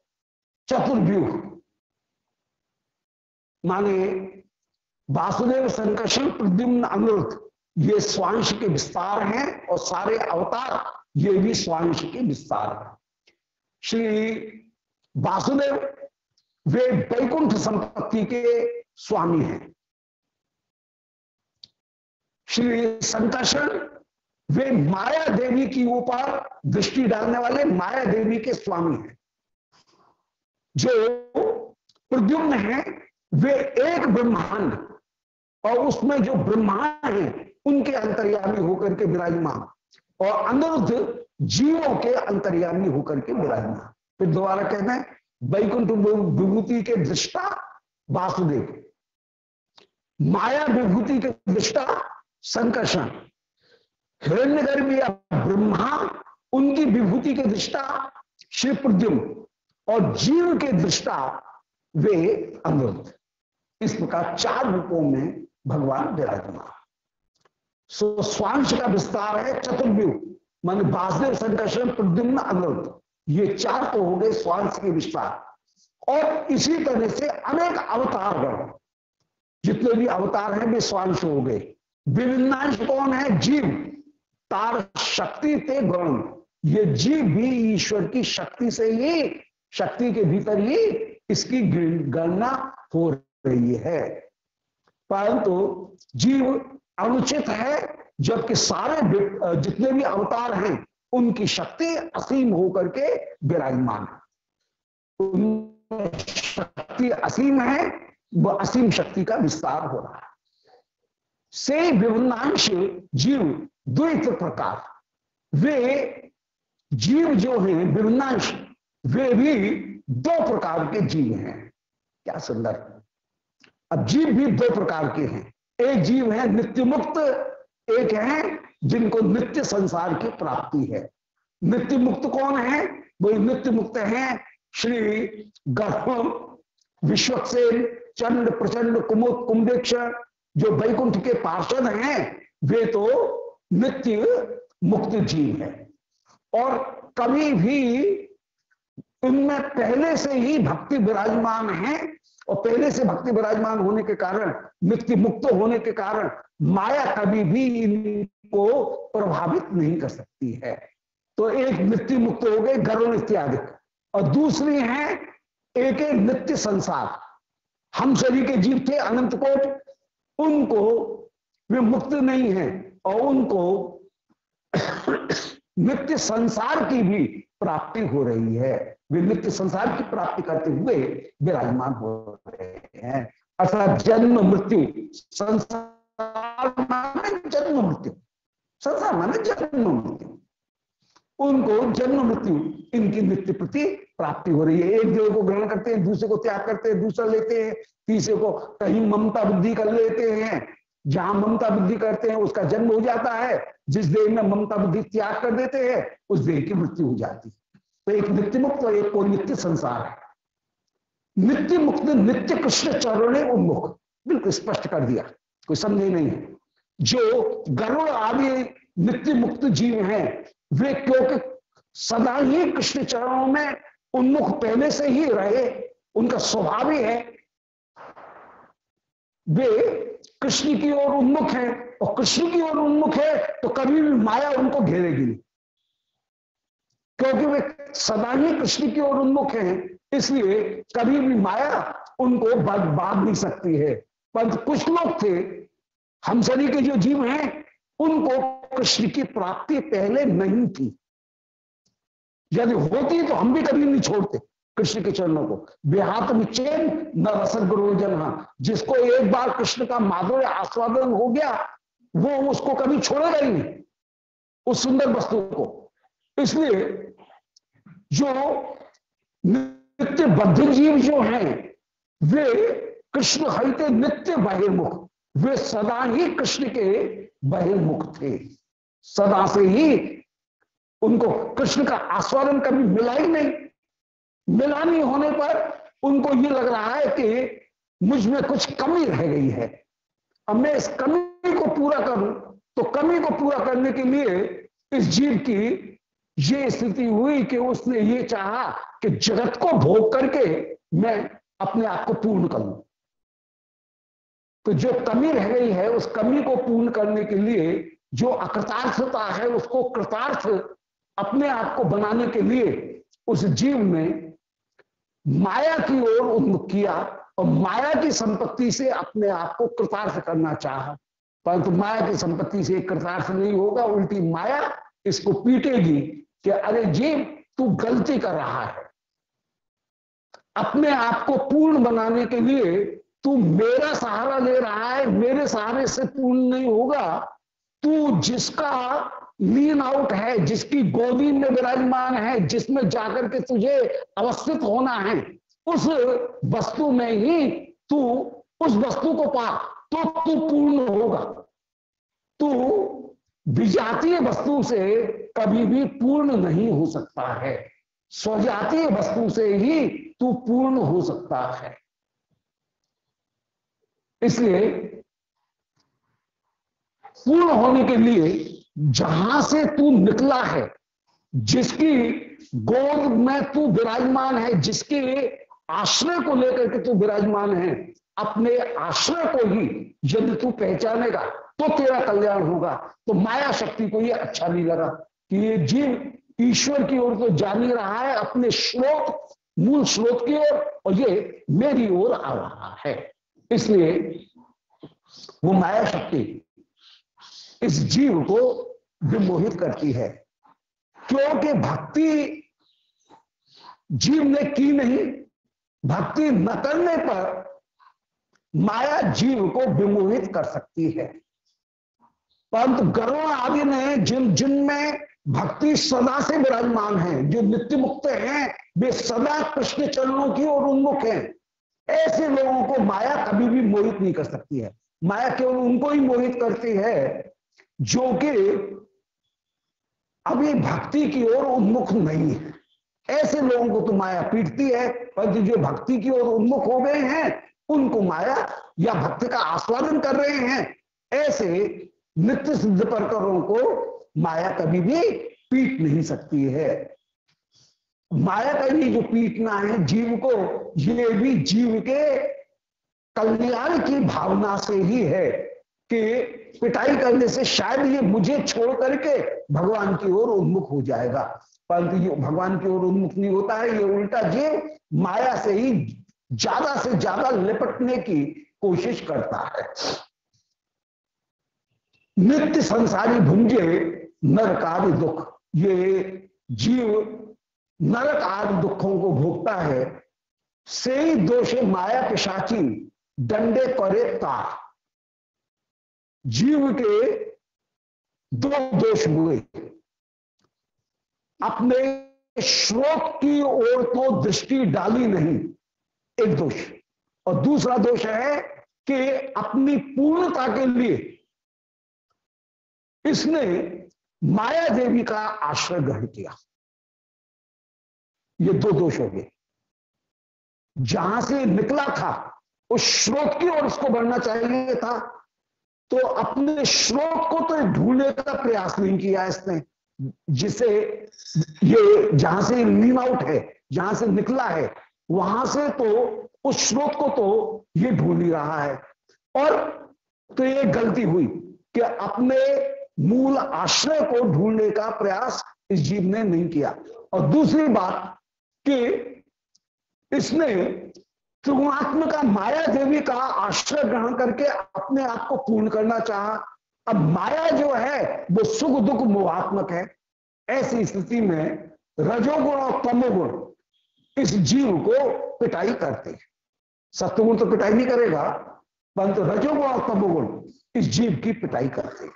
चतुर्व्यूह माने वासुदेव संकर्षण प्रद्युम्न अनुरुद्ध ये स्वांश के विस्तार हैं और सारे अवतार, ये भी स्वांश के विस्तार है। श्री वासुदेव, वे वैकुंठ संपत्ति के स्वामी हैं। श्री संकर्षण वे माया देवी की ऊपर दृष्टि डालने वाले माया देवी के स्वामी हैं। जो प्रद्युम्न है, वे एक ब्रह्मांड, और उसमें जो ब्रह्मांड है, उनके अंतर्यामी होकर के विराजमान, और अनिरुद्ध जीवों के अंतर्यामी होकर के विराजमान। फिर दोबारा कहते हैं, वैकुंठ विभूति के दृष्टा वासुदेव। माया विभूति के दृष्टा संकर्षण। हिरण्य ब्रह्मा, उनकी विभूति के दृष्टा श्री प्रद्युम्न और जीव के दृष्टा वे अमृत। इस प्रकार चार रूपों में भगवान विराजमान। सो स्वांश का विस्तार है चतुर्व्यू मान वासुदेव संकर्षण प्रद्युम्न अमृत। ये चार तो हो गए स्वांश के विस्तार। और इसी तरह से अनेक अवतार गण जितने भी अवतार हैं, वे स्वांश हो गए। विभिन्नांश कौन है? जीव। तार शक्ति ते गौण। ये जीव भी ईश्वर की शक्ति से ही, शक्ति के भीतर ही इसकी गणना हो रही है। परंतु जीव अनुचित है, जबकि सारे जितने भी अवतार हैं, उनकी शक्ति असीम होकर के विराजमान है। शक्ति असीम है वह असीम शक्ति का विस्तार हो रहा है। से विभिन्नांश जीव द्वित प्रकार। वे जीव जो हैं, विभिन्नांश, वे भी दो प्रकार के जीव हैं। क्या सुंदर। अब जीव भी दो प्रकार के हैं। एक जीव है नित्य मुक्त एक है जिनको नित्य संसार की प्राप्ति है। नित्य मुक्त कौन है? वो नित्य मुक्त है श्री गर्भ विश्वसेन चंड प्रचंड, कुमुद, कुंभेक्ष जो वैकुंठ के पार्षद हैं, वे तो नित्य मुक्त जीव है। और कभी भी इनमें पहले से ही भक्ति विराजमान है, और पहले से भक्ति विराजमान होने के कारण, नित्य मुक्त होने के कारण, माया कभी भी इनको प्रभावित नहीं कर सकती है। तो एक नित्य मुक्त हो गए गरुण इत्यादि और दूसरी है, एक एक नित्य संसार। हम सभी के जीव थे अनंत कोट उनको वे मुक्त नहीं है और उनको नित्य संसार की भी प्राप्ति हो रही है। वे नित्य संसार की प्राप्ति करते हुए विराजमान हो रहे हैं। अर्थात जन्म, मृत्यु, संसार माने जन्म, मृत्यु। संसार माने जन्म, मृत्यु। उनको जन्म, मृत्यु इनकी नित्य प्रति प्राप्ति हो रही है। एक देव को ग्रहण करते हैं, दूसरे को त्याग करते हैं, दूसरा लेते हैं, तीसरे को कहीं ममता बुद्धि कर लेते हैं। जहाँ ममता बुद्धि करते हैं, उसका जन्म हो जाता है। जिस देह में ममता बुद्धि त्याग कर देते हैं, उस देह की मृत्यु हो जाती है। तो एक नित्य मुक्त और एक को नित्य संसार है। नित्य मुक्त नित्य कृष्ण चरण उन्मुख। बिल्कुल स्पष्ट कर दिया। कोई संदेह नहीं है। जो गरुड़ आदि नित्य मुक्त जीव हैं, वे क्योंकि सदा ही कृष्ण चरणों में उन्मुख पहले से ही रहे, उनका स्वभाव ही है। वे कृष्ण की ओर उन्मुख है, और कृष्ण की ओर उन्मुख है तो कभी भी माया उनको घेरेगी नहीं। क्योंकि वे सदा ही कृष्ण की ओर उन्मुख हैं, इसलिए कभी भी माया उनको बाँध नहीं सकती है। पर कुछ लोग थे, हम सभी के जो जीव हैं, उनको कृष्ण की प्राप्ति पहले नहीं थी। यदि होती तो हम भी कभी नहीं छोड़ते कृष्ण के चरणों को। बेहात चेन, न रसद गुरुजन जिसको एक बार कृष्ण का माधुर्य आस्वादन हो गया, वो उसको कभी छोड़ेगा ही नहीं, उस सुंदर वस्तु को। इसलिए जो नित्य बद्ध जीव जो हैं, वे कृष्ण हरिते नित्य बहिर्मुख। वे सदा ही कृष्ण के बहिर्मुख थे। सदा से ही उनको कृष्ण का आस्वादन कभी मिला ही नहीं। मिला नहीं होने पर उनको ये लग रहा है कि मुझमें कुछ कमी रह गई है। अब मैं इस कमी को पूरा करूँ तो कमी को पूरा करने के लिए इस जीव की ये स्थिति हुई कि उसने ये चाहा कि जगत को भोग करके मैं अपने आप को पूर्ण करूँ। तो जो कमी रह गई है, उस कमी को पूर्ण करने के लिए जो अकृतार्थता है, उसको कृतार्थ अपने आप को बनाने के लिए उस जीव ने माया की ओर उन्मुख किया और माया की संपत्ति से अपने आप को कृतार्थ करना चाहा। परंतु तो माया की संपत्ति से कृतार्थ नहीं होगा, उल्टी माया इसको पीटेगी कि अरे जीव, तू गलती कर रहा है। अपने आप को पूर्ण बनाने के लिए तू मेरा सहारा ले रहा है, मेरे सहारे से पूर्ण नहीं होगा। तू जिसका लीन आउट है, जिसकी गोदी में विराजमान है, जिसमें जाकर के तुझे अवस्थित होना है, उस वस्तु में ही तू, उस वस्तु को पा तो तू पूर्ण होगा। तू विजातीय वस्तु से कभी भी पूर्ण नहीं हो सकता है। स्वजातीय वस्तु से ही तू पूर्ण हो सकता है। इसलिए, पूर्ण होने के लिए जहाँ से तू निकला है, जिसकी गोद में तू विराजमान है, जिसके आश्रय को लेकर के तू विराजमान है, अपने आश्रय को ही यदि तू पहचानेगा तो तेरा कल्याण होगा। तो माया शक्ति को ये अच्छा नहीं लगा कि ये जीव ईश्वर की ओर तो जा नहीं रहा है, अपने स्रोत मूल स्रोत की ओर, और ये मेरी ओर आ रहा है। इसलिए वो माया शक्ति इस जीव को विमोहित करती है। क्योंकि भक्ति जीव ने की नहीं, भक्ति न करने पर माया जीव को विमोहित कर सकती है। परंतु गरुण आदि ने जिन जिनमें भक्ति सदा से विराजमान है, जो नित्य मुक्त हैं, वे सदा कृष्ण चरणों की ओर उन्मुख हैं। ऐसे लोगों को माया कभी भी मोहित नहीं कर सकती है। माया केवल उनको ही मोहित करती है जो कि अभी भक्ति की ओर उन्मुख नहीं है। ऐसे लोगों को तो माया पीटती है, परंतु जो भक्ति की ओर उन्मुख हो गए हैं, उनको माया या भक्ति का आस्वादन कर रहे हैं, ऐसे नित्य सिद्ध परकरों को माया कभी भी पीट नहीं सकती है। माया का ये जो पीटना है जीव को, ये भी जीव के कल्याण की भावना से ही है। कि पिटाई करने से शायद ये मुझे छोड़ करके भगवान की ओर उन्मुख हो जाएगा। परंतु ये भगवान की ओर उन्मुख नहीं होता है, ये उल्टा जीव माया से ही ज़्यादा से ज़्यादा लिपटने की कोशिश करता है। नित्य संसारी भुंजे नरकारी दुख, ये जीव नरक आदि दुखों को भोगता है। से ही दोषे माया पिशाची दंडे करे तार। जीव के दो दोष हुए। अपने श्रोत की ओर तो दृष्टि डाली नहीं, एक दोष। और दूसरा दोष है कि अपनी पूर्णता के लिए इसने माया देवी का आश्रय ग्रहण किया। ये दो दोष हो गए। जहाँ से निकला था, उस स्रोत की ओर उसको बढ़ना चाहिए था। तो अपने स्रोत को तो ढूँढने का प्रयास नहीं किया इसने। जिसे ये जहाँ से लीन आउट है, जहाँ से निकला है, वहाँ से तो उस स्रोत को तो ये ढूंढ ही रहा है। और तो ये गलती हुई कि अपने मूल आश्रय को ढूँढने का प्रयास इस जीव ने नहीं किया। और दूसरी बात कि इसने त्रिगुणात्मका माया देवी का आश्रय ग्रहण करके अपने आप को पूर्ण करना चाहा। अब माया जो है, वो सुख दुख मोहात्मक है। ऐसी स्थिति में रजोगुण और तमोगुण इस जीव को पिटाई करते हैं। सत्वगुण तो पिटाई नहीं करेगा, परंतु रजोगुण और तमोगुण इस जीव की पिटाई करते हैं।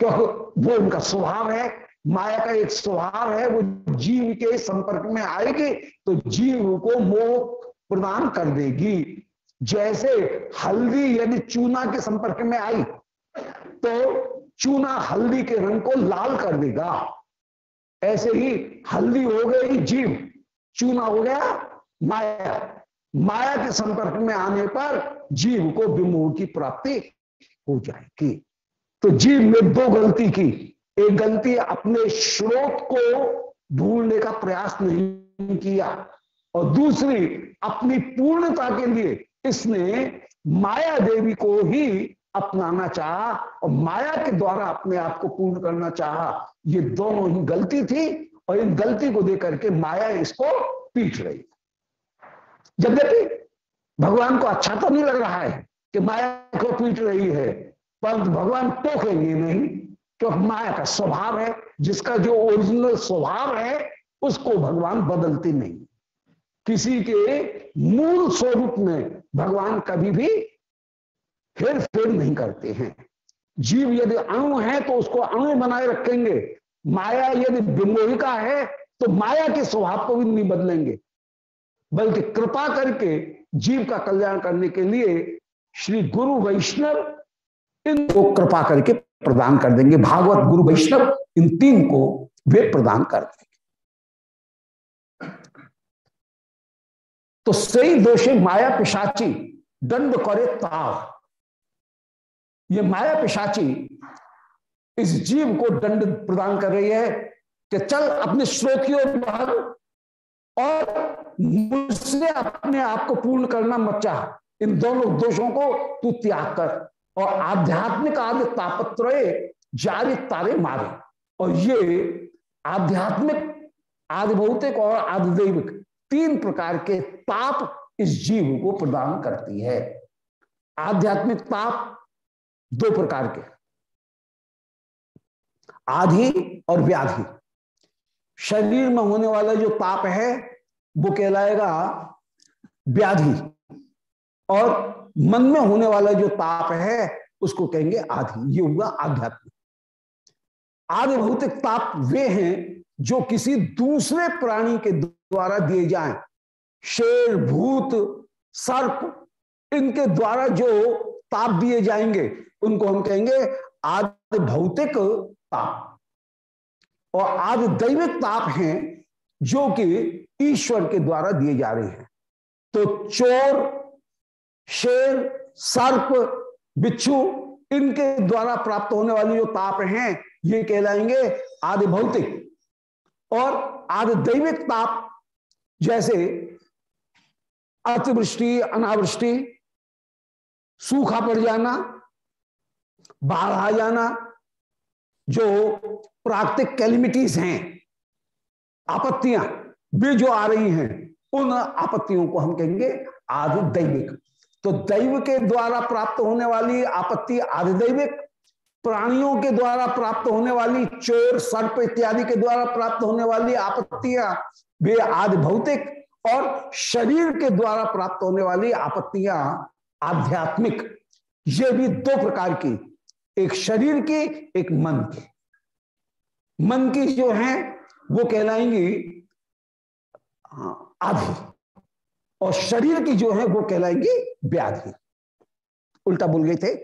क्योंकि वो उनका स्वभाव है, माया का एक स्वभाव है, वो जीव के संपर्क में आएगी तो जीव को मोह प्रदान कर देगी। जैसे हल्दी यदि चूना के संपर्क में आई तो चूना हल्दी के रंग को लाल कर देगा। ऐसे ही हल्दी हो गई जीव, चूना हो गया माया। माया के संपर्क में आने पर जीव को विमोह की प्राप्ति हो जाएगी। तो जीव ने दो गलती की। एक गलती अपने स्रोत को ढूँढने का प्रयास नहीं किया। और दूसरी, अपनी पूर्णता के लिए इसने माया देवी को ही अपनाना चाहा और माया के द्वारा अपने आप को पूर्ण करना चाहा। ये दोनों ही गलती थी और इन गलती को देकर के माया इसको पीट रही। यद्यपि भगवान को अच्छा तो नहीं लग रहा है कि माया को पीट रही है, परंतु भगवान टोकेंगे नहीं तो माया का स्वभाव है, जिसका जो ओरिजिनल स्वभाव है, उसको भगवान बदलते नहीं। किसी के मूल स्वरूप में भगवान कभी भी फिर फिर नहीं करते हैं। जीव यदि अणु है तो उसको अणु बनाए रखेंगे। माया यदि विमोहिका है तो माया के स्वभाव को भी नहीं बदलेंगे। बल्कि कृपा करके जीव का कल्याण करने के लिए श्री गुरु वैष्णव इनको कृपा करके प्रदान कर देंगे। भागवत गुरु वैष्णव इन तीन को वे प्रदान कर देंगे तो सही दोषी माया पिशाची दंड करे ताव। ये माया पिशाची इस जीव को दंड प्रदान कर रही है कि चल अपने स्रोत की ओर भाग और मुझसे अपने आप को पूर्ण करना मत चाह। इन दोनों दोषों को तू त्याग कर और आध्यात्मिक आदि तापत्र जारी तारे मारे। और ये आध्यात्मिक आदि भौतिक और आदिदैविक तीन प्रकार के ताप इस जीव को प्रदान करती है। आध्यात्मिक ताप दो प्रकार के आधि और व्याधि। शरीर में होने वाला जो ताप है, वो कहलाएगा व्याधि। और मन में होने वाला जो ताप है, उसको कहेंगे आधि। ये हुआ आध्यात्मिक। आदि भौतिक ताप वे हैं जो किसी दूसरे प्राणी के द्वारा दिए जाएँ। शेर, भूत, सर्प, इनके द्वारा जो ताप दिए जाएँगे, उनको हम कहेंगे आदि भौतिक ताप। और आदि दैविक ताप हैं जो कि ईश्वर के द्वारा दिए जा रहे हैं। तो चोर, शेर, सर्प, बिच्छू, इनके द्वारा प्राप्त होने वाली जो ताप हैं, ये कहलाएँगे आदि भौतिक। और आदि दैविक ताप जैसे अतिवृष्टि, अनावृष्टि, सूखा पड़ जाना, बाढ़ आ जाना, जो प्राकृतिक कैलिमिटीज हैं, आपत्तियाँ, वे जो आ रही हैं, उन आपत्तियों को हम कहेंगे आदि दैविक तो दैव के द्वारा प्राप्त होने वाली आपत्ति आदि दैविक प्राणियों के द्वारा प्राप्त होने वाली चोर सर्प इत्यादि के द्वारा प्राप्त होने वाली आपत्तियाँ वे आदि भौतिक और शरीर के द्वारा प्राप्त होने वाली आपत्तियाँ आध्यात्मिक। ये भी दो प्रकार की एक शरीर की एक मन की। मन की जो है वो कहलाएँगी हाँ, आधी। और शरीर की जो है वो कहलाएँगी व्याधि। उल्टा बोल गए थे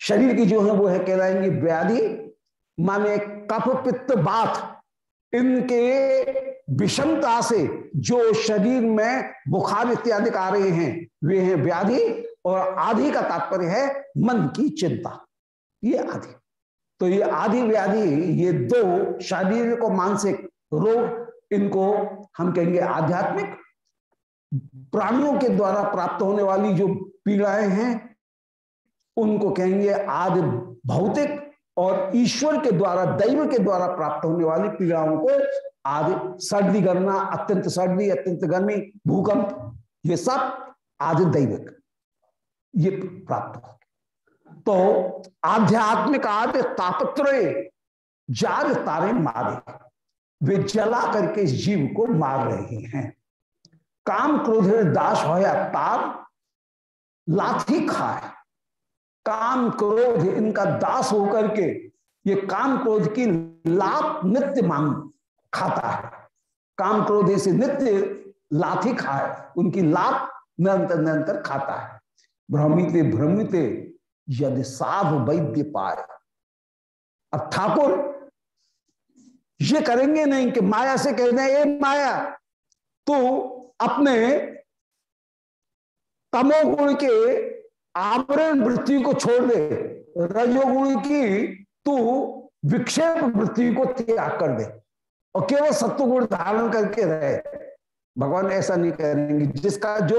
शरीर की जो है वो है, कहलाएँगी व्याधि, माने कफ, पित्त, बात। इनके विषमता से जो शरीर में बुखार इत्यादि आ रहे हैं, वे हैं व्याधि और आधि का तात्पर्य है मन की चिंता। ये आधि तो ये आधि व्याधि, ये दो शारीरिक और मानसिक रोग, इनको हम कहेंगे आध्यात्मिक। प्राणियों के द्वारा प्राप्त होने वाली जो पीड़ाएँ हैं उनको कहेंगे आदि भौतिक और ईश्वर के द्वारा, दैव के द्वारा प्राप्त होने वाली पीड़ाओं को आदि सर्दी करना अत्यंत सर्दी, अत्यंत गर्मी, भूकंप, ये सब आदि दैविक, ये प्राप्त हो तो आध्यात्मिक आदि तापत्र जार तारे मारे, वे जला करके इस जीव को मार रहे हैं। काम क्रोध, दास होया तार लाठी खाए काम क्रोध, इनका दास होकर के ये काम क्रोध की लाभ नित्य मांग खाता है। काम क्रोध से नित्य लाथी खाए, उनकी लाभ निरंतर निरंतर खाता है। भ्रमित भ्रमित यदि साधु वैद्य पाए। अब ठाकुर, ये करेंगे नहीं कि माया से कह दें, ए माया तो अपने तमोगुण के आवरण वृत्ति को छोड़ दे। रजोगुण की तू विक्षेप वृत्ति को त्याग कर दे और केवल सत्वगुण धारण करके रहे। भगवान ऐसा नहीं करेंगे। जिसका जो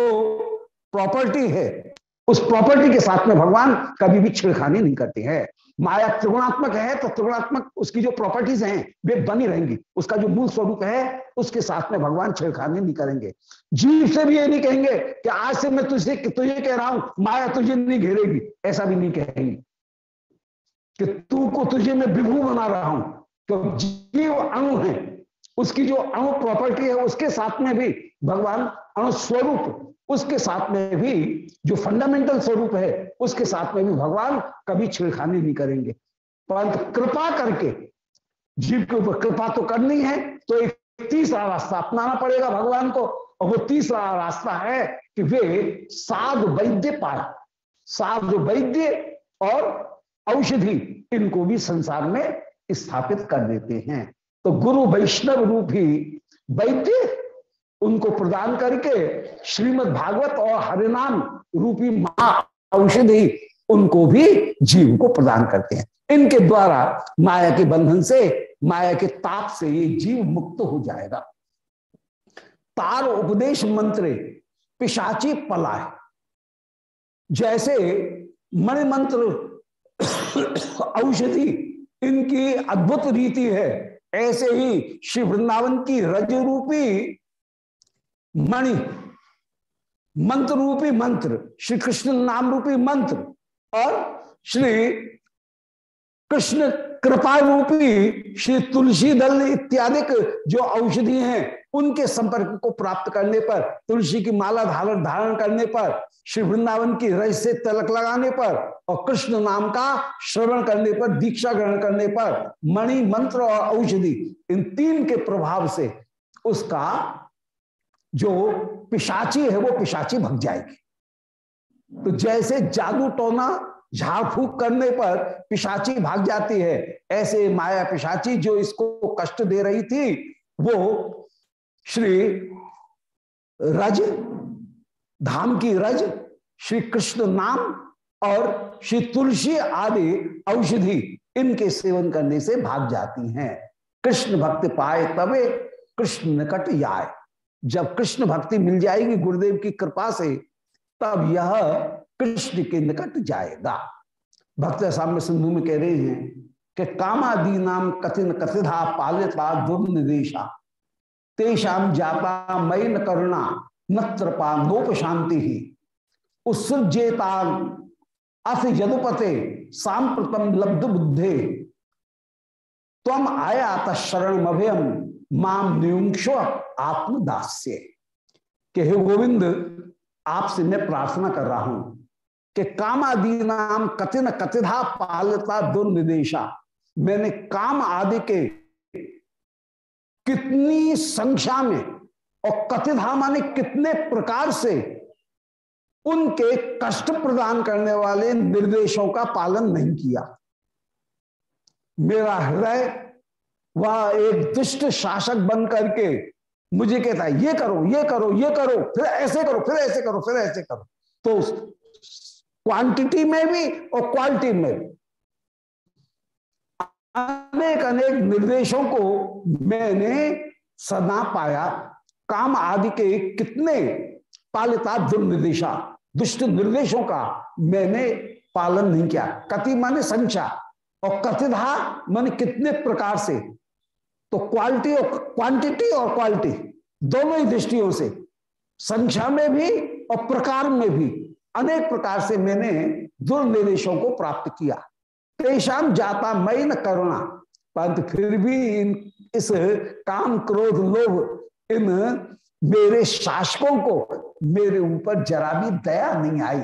प्रॉपर्टी है, उस प्रॉपर्टी के साथ में भगवान कभी भी छिड़खानी नहीं करते हैं। माया त्रिगुणात्मक है तो त्रिगुणात्मक उसकी जो प्रॉपर्टीज़ हैं, वे बनी रहेंगी। उसका जो मूल स्वरूप है, उसके साथ में भगवान छेड़खानी नहीं करेंगे। जीव से भी ये नहीं कहेंगे कि आज से मैं तुझे तुझे कह रहा हूँ, माया तुझे नहीं घेरेगी। ऐसा भी नहीं कहेंगे। कि तू को तुझे मैं विभू बना रहा हूँ तो जीव अणु है। उसकी जो अणु प्रॉपर्टी है, उसके साथ में भी भगवान अणु स्वरूप उसके साथ में भी जो फंडामेंटल स्वरूप है, उसके साथ में भी भगवान कभी छिड़खानी नहीं करेंगे। परंतु कृपा करके, जीव के ऊपर कृपा तो करनी है तो एक तीसरा रास्ता अपनाना पड़ेगा भगवान को। और वो तीसरा रास्ता है कि वे साध वैद्य पाए। साध वैद्य और औषधि, इनको भी संसार में स्थापित कर देते हैं। तो गुरु वैष्णव रूप ही वैद्य उनको प्रदान करके श्रीमद् भागवत और हरिनाम रूपी महा औषधि उनको भी जीव को प्रदान करते हैं। इनके द्वारा माया के बंधन से माया के ताप से ये जीव मुक्त हो जाएगा। तार उपदेश मंत्र पिशाची पलाय जैसे मणि मंत्र [coughs] औषधि इनकी अद्भुत रीति है। ऐसे ही श्री वृंदावन की रज रूपी मणि मंत्र रूपी मंत्र श्री कृष्ण नाम रूपी मंत्र और श्री कृष्ण कृपा रूपी श्री तुलसी दल इत्यादि जो औषधि हैं, उनके संपर्क को प्राप्त करने पर, तुलसी की माला धारण धारण करने पर, श्री वृंदावन की रज से तलक लगाने पर और कृष्ण नाम का श्रवण करने पर, दीक्षा ग्रहण करने पर, मणि मंत्र और औषधि, इन तीन के प्रभाव से उसका जो पिशाची है, वो पिशाची भग जाएगी। तो जैसे जादू टोना झाड़ फूक करने पर पिशाची भाग जाती है, ऐसे माया पिशाची जो इसको कष्ट दे रही थी, वो श्री रज, धाम की रज, श्री कृष्ण नाम और श्री तुलसी आदि औषधि इनके सेवन करने से भाग जाती हैं। कृष्ण भक्त पाए तबे कृष्ण निकट आए जब कृष्ण भक्ति मिल जाएगी, गुरुदेव की कृपा से, तब यह कृष्ण के निकट जाएगा। भक्त सामने सिंधु में कह रहे हैं कि कामादि नाम कथिन कथिधा पालिता दुर्निदेशा तेषाम जाता मई न करुणा नत्रपा नोप शांति ही। उत्सृजेता अथ यदुपते सांप्रतम लब्ध बुद्धे तम आया तरण माम नियुंक्षो आत्मदास्य। के हे गोविंद, आपसे मैं प्रार्थना कर रहा हूँ कि काम आदि नाम कथिन कथिधा पालता दुर्निदेशा। मैंने काम आदि के कितनी संख्या में और कथिधा माने कितने प्रकार से उनके कष्ट प्रदान करने वाले निर्देशों का पालन नहीं किया। मेरा हृदय वह, एक दुष्ट शासक बन करके मुझे कहता है, ये करो ये करो ये करो, फिर ऐसे करो, फिर ऐसे करो, फिर ऐसे करो। तो क्वांटिटी में भी और क्वालिटी में अनेक अनेक निर्देशों को मैंने सदा पाया। काम आदि के कितने पालिता दुर्निर्देशा, दुष्ट निर्देशों का मैंने पालन नहीं किया। कति माने संख्या और कतिधा माने कितने प्रकार से। तो क्वालिटी और क्वांटिटी और क्वालिटी दोनों ही दृष्टियों से, संख्या में भी और प्रकार में भी अनेक प्रकार से मैंने दुर्निदेशों को प्राप्त किया। तेषाम जाता मई न करुणा, परंतु फिर भी इन, इस काम, क्रोध, लोभ, इन मेरे शासकों को मेरे ऊपर जरा भी दया नहीं आई।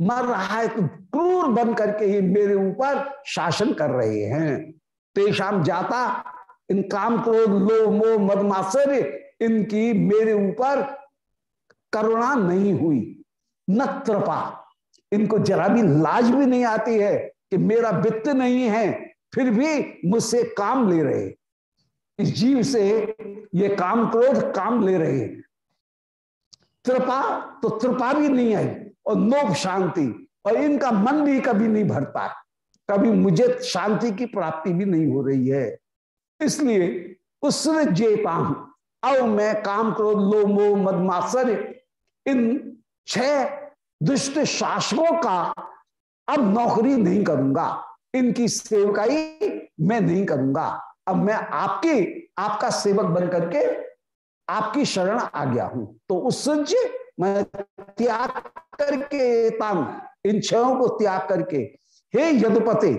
मर रहा है तो क्रूर बन करके ही मेरे ऊपर शासन कर रहे हैं। तेषाम जाता इन काम क्रोध लोभ मोह मदमाश्चर्य इनकी मेरे ऊपर करुणा नहीं हुई, न कृपा। इनको जरा भी लाज भी नहीं आती है कि मेरा वित्त नहीं है, फिर भी मुझसे काम ले रहे। इस जीव से ये काम क्रोध काम ले रहे। कृपा तो कृपा भी नहीं आई और नोप शांति, और इनका मन भी कभी नहीं भरता। कभी मुझे शांति की प्राप्ति भी नहीं हो रही है। इसलिए उसने जेता हूँ अब मैं काम क्रोध लो मोह मदमाश्चर्य इन छह दुष्ट शासकों का अब नौकरी नहीं करूँगा। इनकी सेवकाई मैं नहीं करूँगा। अब मैं आपकी, आपका सेवक बन करके आपकी शरण आ गया हूँ। तो उस मैं त्याग करके तांग इन छयों को त्याग करके। हे यदुपते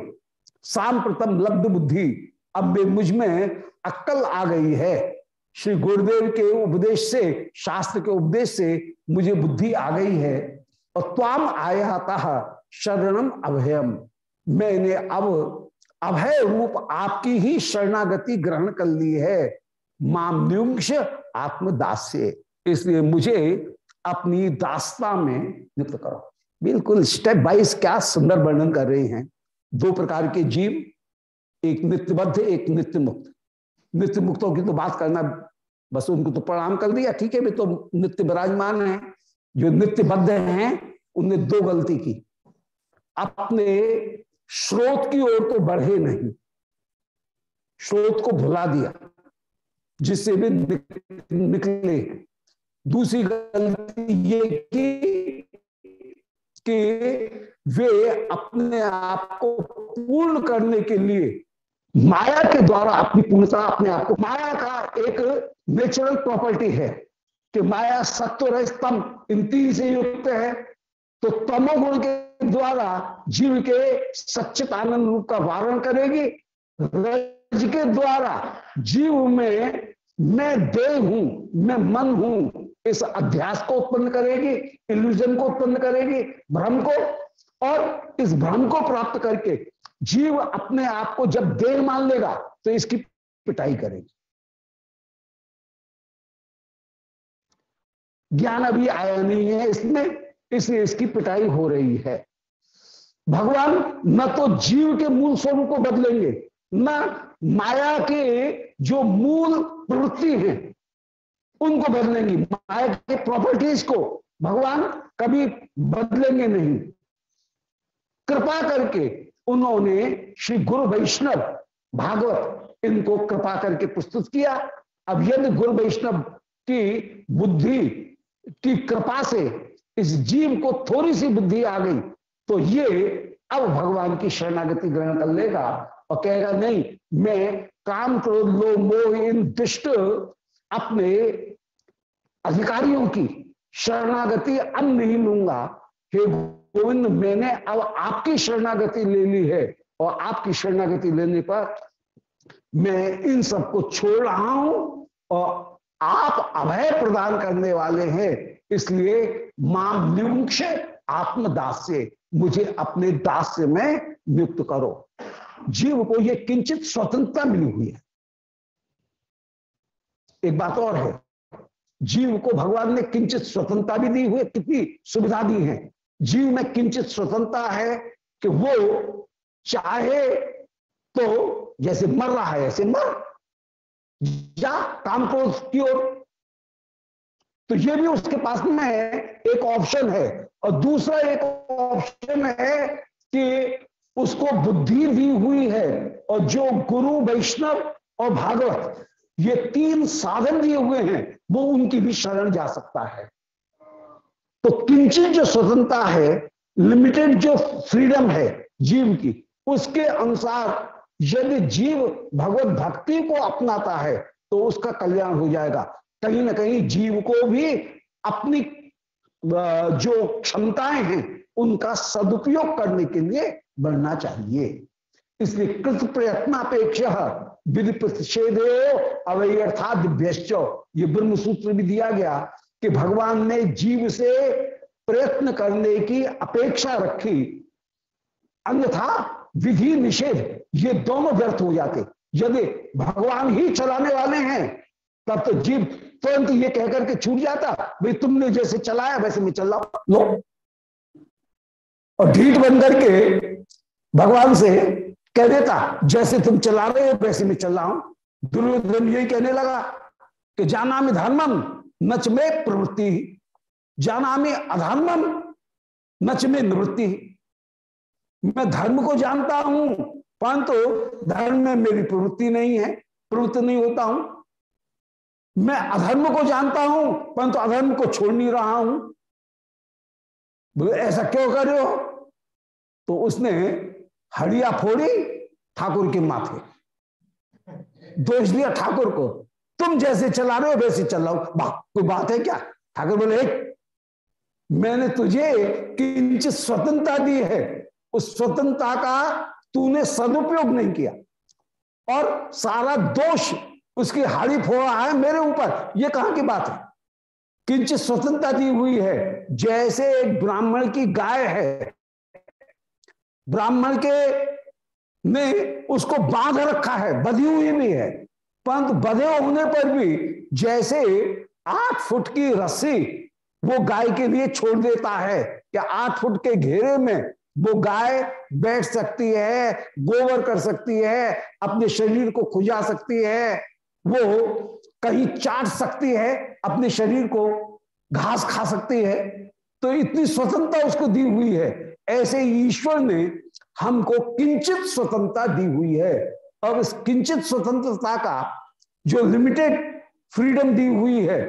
सांप्रतम लब्ध बुद्धि अब मुझमें अक्कल आ गई है। श्री गुरुदेव के उपदेश से, शास्त्र के उपदेश से मुझे बुद्धि आ गई है। और त्वाम आयाता शरणम अभयम। मैंने अब अभय रूप आपकी ही शरणागति ग्रहण कर ली है। माम नियुंक्ष आत्मदास्य। इसलिए मुझे अपनी दास्ता में नियुक्त करो। बिल्कुल स्टेप बाइस क्या सुंदर वर्णन कर रहे हैं। दो प्रकार के जीव एक नित्यबद्ध एक नित्य मुक्त नित्य मुक्तों की तो बात करना, बस उनको तो प्रणाम कर दिया, ठीक है भी तो नित्य विराजमान है। जो नित्यबद्ध हैं, उनने दो गलती की। अपने स्रोत की ओर तो बढ़े नहीं। स्रोत को भुला दिया, जिससे भी निकले। दूसरी गलती ये की, कि वे अपने आप को पूर्ण करने के लिए माया के द्वारा अपनी पूर्णता, अपने आप को। माया का एक नेचुरल प्रॉपर्टी है कि माया सत्व तम, इन तीन से युक्त है। तो तमोगुण के द्वारा जीव के सच्चित आनंद रूप का वारण करेगी। रज के द्वारा जीव में मैं देह हूँ, मैं मन हूँ, इस अध्यास को उत्पन्न करेगी इल्यूजन को उत्पन्न करेगी, भ्रम को। और इस भ्रम को प्राप्त करके जीव अपने आप को जब देह मान लेगा तो इसकी पिटाई करेगी। ज्ञान अभी आया नहीं है, इसमें, इसलिए इसकी पिटाई हो रही है। भगवान, न तो जीव के मूल स्वरूप को बदलेंगे, न माया के जो मूल प्रवृत्ति है, उनको बदलेंगे। माया के प्रॉपर्टीज़ को भगवान कभी बदलेंगे नहीं। कृपा करके उन्होंने श्री गुरु वैष्णव भागवत इनको कृपा करके प्रस्तुत किया। अब यदि गुरु वैष्णव की बुद्धि की कृपा से इस जीव को थोड़ी सी बुद्धि आ गई तो ये अब भगवान की शरणागति ग्रहण कर लेगा और कहेगा, नहीं, मैं काम क्रोध लो मोह इन दुष्ट अपने अधिकारियों की शरणागति अब नहीं लूँगा। हे गोविंद, मैंने अब आपकी शरणागति ले ली है और आपकी शरणागति लेने पर मैं इन सबको छोड़ रहा हूँ और आप अभय प्रदान करने वाले हैं। इसलिए माँ निमुक्ष आत्मदास से मुझे अपने दास से में नियुक्त करो। जीव को यह किंचित स्वतंत्रता मिली हुई है। एक बात और है, जीव को भगवान ने किंचित स्वतंत्रता भी दी हुई कितनी सुविधा दी है। जीव में किंचित स्वतंत्रता है कि वो चाहे तो जैसे मर रहा है ऐसे मर या काम क्रोध की ओर। तो ये भी उसके पास में एक ऑप्शन है। और दूसरा एक ऑप्शन है कि उसको बुद्धि दी हुई है और जो गुरु वैष्णव और भागवत, ये तीन साधन दिए हुए हैं, वो उनकी भी शरण जा सकता है। तो किंचित जो स्वतंत्रता है लिमिटेड जो फ्रीडम है जीव की, उसके अनुसार यदि जीव भगवत भक्ति को अपनाता है तो उसका कल्याण हो जाएगा। कहीं ना कहीं जीव को भी अपनी जो क्षमताएँ हैं, उनका सदुपयोग करने के लिए बढ़ना चाहिए। इसलिए कृत प्रयत्नापेक्षा विधि प्रतिषेध अवयर्थादिभ्यश्च, ये ब्रह्म सूत्र भी दिया गया। कि भगवान ने जीव से प्रयत्न करने की अपेक्षा रखी। अन्यथा विधि निषेध, ये दोनों व्यर्थ हो जाते। यदि भगवान ही चलाने वाले हैं, तब तो जीव तुरंत ये कहकर के छूट जाता, भाई तुमने जैसे चलाया, वैसे मैं चल रहा लो और ढीठ बन करके भगवान से कह देता, जैसे तुम चला रहे हो, वैसे मैं चल रहा हूँ। दुर्योधन यही कहने लगा कि जाना में धर्मम नच में प्रवृत्ति, जाना में अधर्मम, नच में निवृत्ति। मैं धर्म को जानता हूँ, परंतु धर्म में मेरी प्रवृत्ति नहीं है, प्रवृत्त नहीं होता हूँ। मैं अधर्म को जानता हूँ, परंतु अधर्म को छोड़ नहीं रहा हूँ। बोले, ऐसा क्यों कर रहे हो? तो उसने हड़िया फोड़ी, ठाकुर के माथे। दोष दिया ठाकुर को। तुम जैसे चला रहे हो, वैसे चल रहा हूँ। कोई बात है क्या? ठाकुर बोले, एक, मैंने तुझे किंचित स्वतंत्रता दी है। उस स्वतंत्रता का तूने सदुपयोग नहीं किया। और सारा दोष उसकी हाड़ी फोड़ा है मेरे ऊपर। ये कहाँ की बात है? किंचित स्वतंत्रता दी हुई है। जैसे एक ब्राह्मण की गाय है, ब्राह्मण के ने उसको बाँध रखा है, बधी हुई भी है। परंतु बधे होने पर भी जैसे आठ फुट की रस्सी वो गाय के लिए छोड़ देता है कि आठ फुट के घेरे में वो गाय बैठ सकती है, गोबर कर सकती है, अपने शरीर को खुजा सकती है, वो कहीं चाट सकती है, अपने शरीर को घास खा सकती है। तो इतनी स्वतंत्रता उसको दी हुई है। ऐसे ईश्वर ने हमको किंचित स्वतंत्रता दी हुई है। अब इस किंचित स्वतंत्रता का जो लिमिटेड फ्रीडम दी हुई है,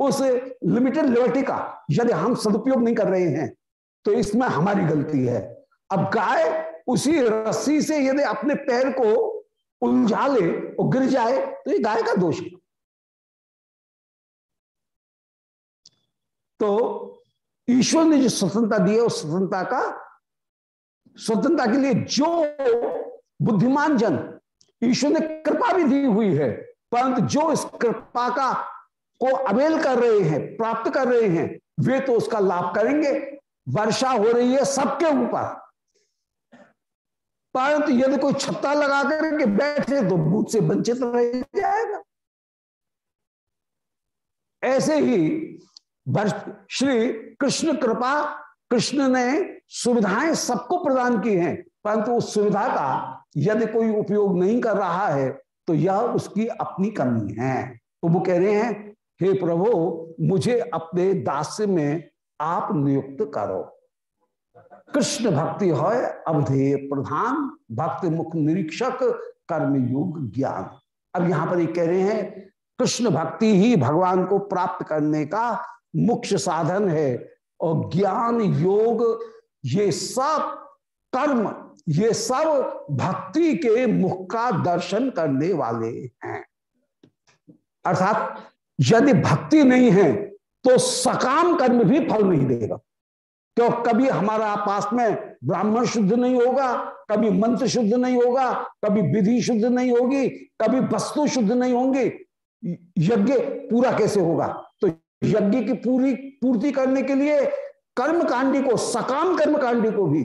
उस लिमिटेड लिबर्टी का यदि हम सदुपयोग नहीं कर रहे हैं तो इसमें हमारी गलती है। अब गाय उसी रस्सी से यदि अपने पैर को उलझा ले और गिर जाए तो ये गाय का दोष है। तो ईश्वर ने जो स्वतंत्रता दी है, उस स्वतंत्रता का, स्वतंत्रता के लिए जो बुद्धिमान जन ईश्वर ने कृपा भी दी हुई है, परंतु जो इस कृपा का, को अवेल कर रहे हैं, प्राप्त कर रहे हैं, वे तो उसका लाभ करेंगे। वर्षा हो रही है सबके ऊपर। परंतु यदि कोई छत्ता लगा करके बैठे तो भूत से वंचित रह जाएगा। ऐसे ही श्री कृष्ण कृपा, कृष्ण ने सुविधाएँ सबको प्रदान की हैं, परंतु उस सुविधा का यदि कोई उपयोग नहीं कर रहा है तो यह उसकी अपनी कमी है। तो वो कह रहे हैं, हे प्रभु, मुझे अपने दास्य में आप नियुक्त करो। कृष्ण भक्ति है अवधेय प्रधान, भक्ति मुख निरीक्षक, कर्म योग ज्ञान। अब यहाँ पर ये कह रहे हैं, कृष्ण भक्ति ही भगवान को प्राप्त करने का मुख्य साधन है और ज्ञान योग, ये सब कर्म ये सब भक्ति के मुख का दर्शन करने वाले हैं। अर्थात यदि भक्ति नहीं है तो सकाम कर्म भी फल नहीं देगा। क्यों? कभी हमारा पास में ब्राह्मण शुद्ध नहीं होगा, कभी मंत्र शुद्ध नहीं होगा, कभी विधि शुद्ध नहीं होगी, कभी वस्तु शुद्ध नहीं होंगी। यज्ञ पूरा कैसे होगा? तो यज्ञ की पूरी, पूर्ति करने के लिए कर्म कांडी को, सकाम कर्म कांडी को भी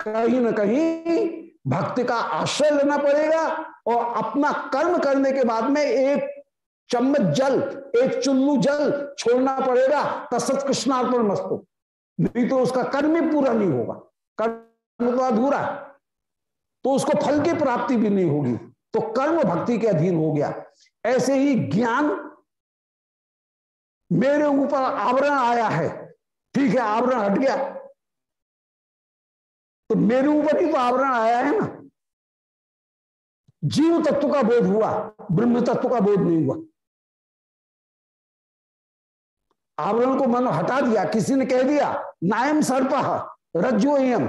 कहीं ना कहीं भक्ति का आश्रय लेना पड़ेगा और अपना कर्म करने के बाद में एक चम्मच जल, एक चुल्लू जल छोड़ना पड़ेगा तसत कृष्णार्पण मस्तु। नहीं तो उसका कर्म ही पूरा नहीं होगा। कर्म तो अधूरा तो उसको फल की प्राप्ति भी नहीं होगी। तो कर्म भक्ति के अधीन हो गया। ऐसे ही ज्ञान मेरे ऊपर आवरण आया है। ठीक है, आवरण हट गया। तो मेरे ऊपर ही तो आवरण आया है ना? जीव तत्व का बोध हुआ, ब्रह्म तत्व का बोध नहीं हुआ। आवरण को मानो हटा दिया, किसी ने कह दिया, नायम सर्प, रज्जु एयम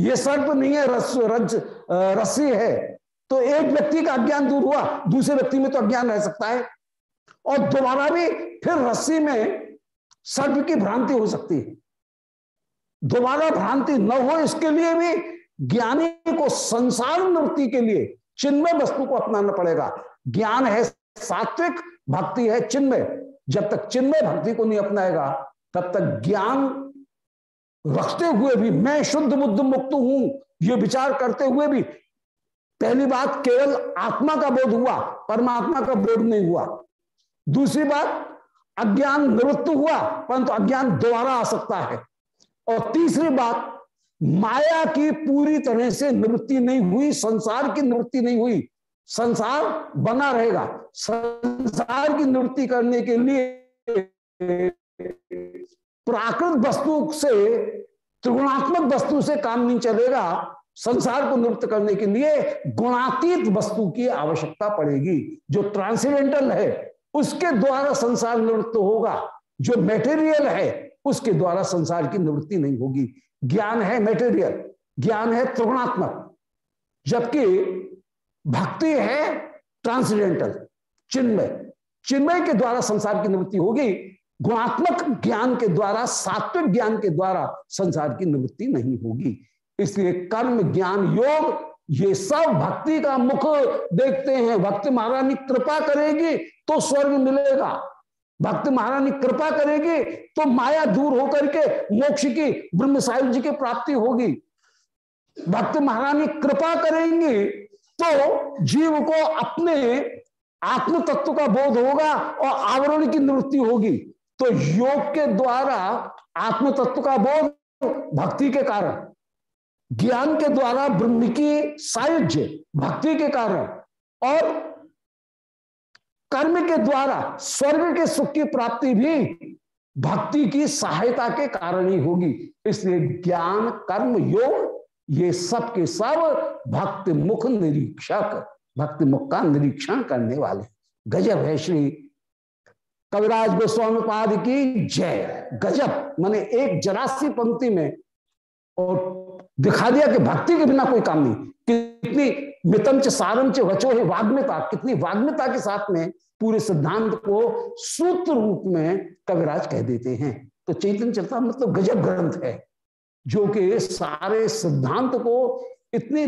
ये सर्प नहीं है, रस, रज रस्सी है। तो एक व्यक्ति का अज्ञान दूर हुआ, दूसरे व्यक्ति में तो अज्ञान रह सकता है। और दोबारा भी फिर रस्सी में सर्प की भ्रांति हो सकती है। दोबारा भ्रांति न हो इसके लिए भी ज्ञानी को संसार निवृत्ति के लिए चिन्मय वस्तु को अपनाना पड़ेगा। ज्ञान है सात्विक, भक्ति है चिन्मय। जब तक चिन्मय भक्ति को नहीं अपनाएगा, तब तक ज्ञान रखते हुए भी, मैं शुद्ध बुद्ध मुक्त हूँ, ये विचार करते हुए भी, पहली बात केवल आत्मा का बोध हुआ, परमात्मा का बोध नहीं हुआ। दूसरी बात, अज्ञान निवृत्त हुआ, परंतु अज्ञान दोबारा आ सकता है। और तीसरी बात, माया की पूरी तरह से निवृत्ति नहीं हुई, संसार की निवृत्ति नहीं हुई। संसार बना रहेगा। संसार की निवृत्ति करने के लिए प्राकृत वस्तु से, त्रिगुणात्मक वस्तु से काम नहीं चलेगा। संसार को निवृत्त करने के लिए गुणातीत वस्तु की आवश्यकता पड़ेगी, जो ट्रांसीडेंटल है, उसके द्वारा संसार निवृत्त होगा, जो मेटेरियल है उसके द्वारा संसार की निवृत्ति नहीं होगी। ज्ञान है मेटेरियल ज्ञान है त्रिगुणात्मक, जबकि भक्ति है ट्रांसडेंटल चिन्मय। चिन्मय के द्वारा संसार की निवृत्ति होगी, गुणात्मक ज्ञान के द्वारा, सात्विक ज्ञान के द्वारा संसार की निवृत्ति नहीं होगी। इसलिए कर्म, ज्ञान, योग, ये सब भक्ति का मुख देखते हैं। भक्ति महारानी कृपा करेगी तो स्वर्ग मिलेगा। भक्त महारानी कृपा करेगी तो माया दूर होकर के मोक्ष की, ब्रह्म साहिब जी की प्राप्ति होगी। भक्त महारानी कृपा करेंगी तो जीव को अपने आत्म तत्व का बोध होगा और आवरण की निवृत्ति होगी। तो योग के द्वारा आत्म तत्व का बोध भक्ति के कारण, ज्ञान के द्वारा ब्रह्म की सायुज्य भक्ति के कारण और कर्म के द्वारा स्वर्ग के सुख की प्राप्ति भी भक्ति की सहायता के कारण ही होगी। इसलिए ज्ञान, कर्म, योग, ये सब के सब भक्ति मुख निरीक्षक, भक्ति मुख का निरीक्षण करने वाले। गजब है श्री कविराज गोस्वामी पाद की जय। गजब, माने एक जरासी पंक्ति में और दिखा दिया कि भक्ति के बिना कोई काम नहीं। कितनी मितम च सारम च वचो है वाग्मिता। कितनी वाग्मिता के साथ में पूरे सिद्धांत को सूत्र रूप में कविराज कह देते हैं। तो चैतन्य चलता मतलब गजब ग्रंथ है, जो कि सारे सिद्धांत को इतने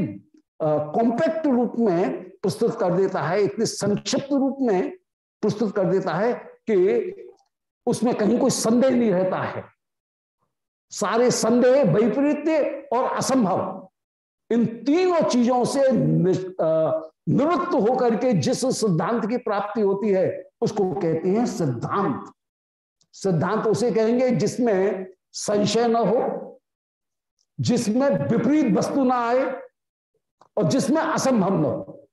कॉम्पैक्ट रूप में प्रस्तुत कर देता है, इतने संक्षिप्त रूप में प्रस्तुत कर देता है कि उसमें कहीं कोई संदेह नहीं रहता है। सारे संदेह वैपरीत्य और असंभव। इन तीनों चीज़ों से निवृत्त होकर के जिस सिद्धांत की प्राप्ति होती है, उसको कहते हैं सिद्धांत। सिद्धांत उसे कहेंगे जिसमें संशय न हो, जिसमें विपरीत वस्तु ना आए और जिसमें असंभव न हो।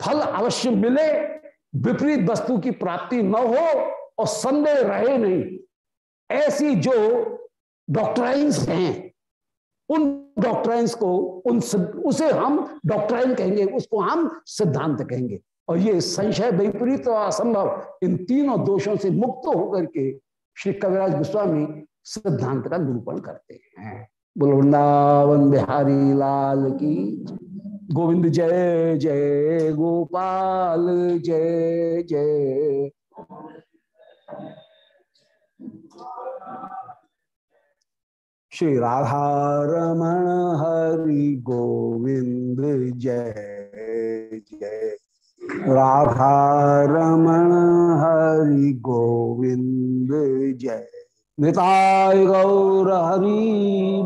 फल अवश्य मिले, विपरीत वस्तु की प्राप्ति न हो और संदेह रहे नहीं। ऐसी जो डॉक्ट्राइन्स हैं, उन डॉक्ट्राइन्स को, उन उसे हम डॉक्ट्राइन कहेंगे, उसको हम सिद्धांत कहेंगे। और ये संशय विपरीत और असंभव, इन तीनों दोषों से मुक्त होकर के श्री कविराज गोस्वामी सिद्धांत का निरूपण करते हैं। बुलवृंदावन बिहारी लाल की गोविंद जय जय गोपाल, जय जय। श्री राधा रमण हरि गोविंद जय जय। राधा रमण हरि गोविंद जय। निताय गौर हरि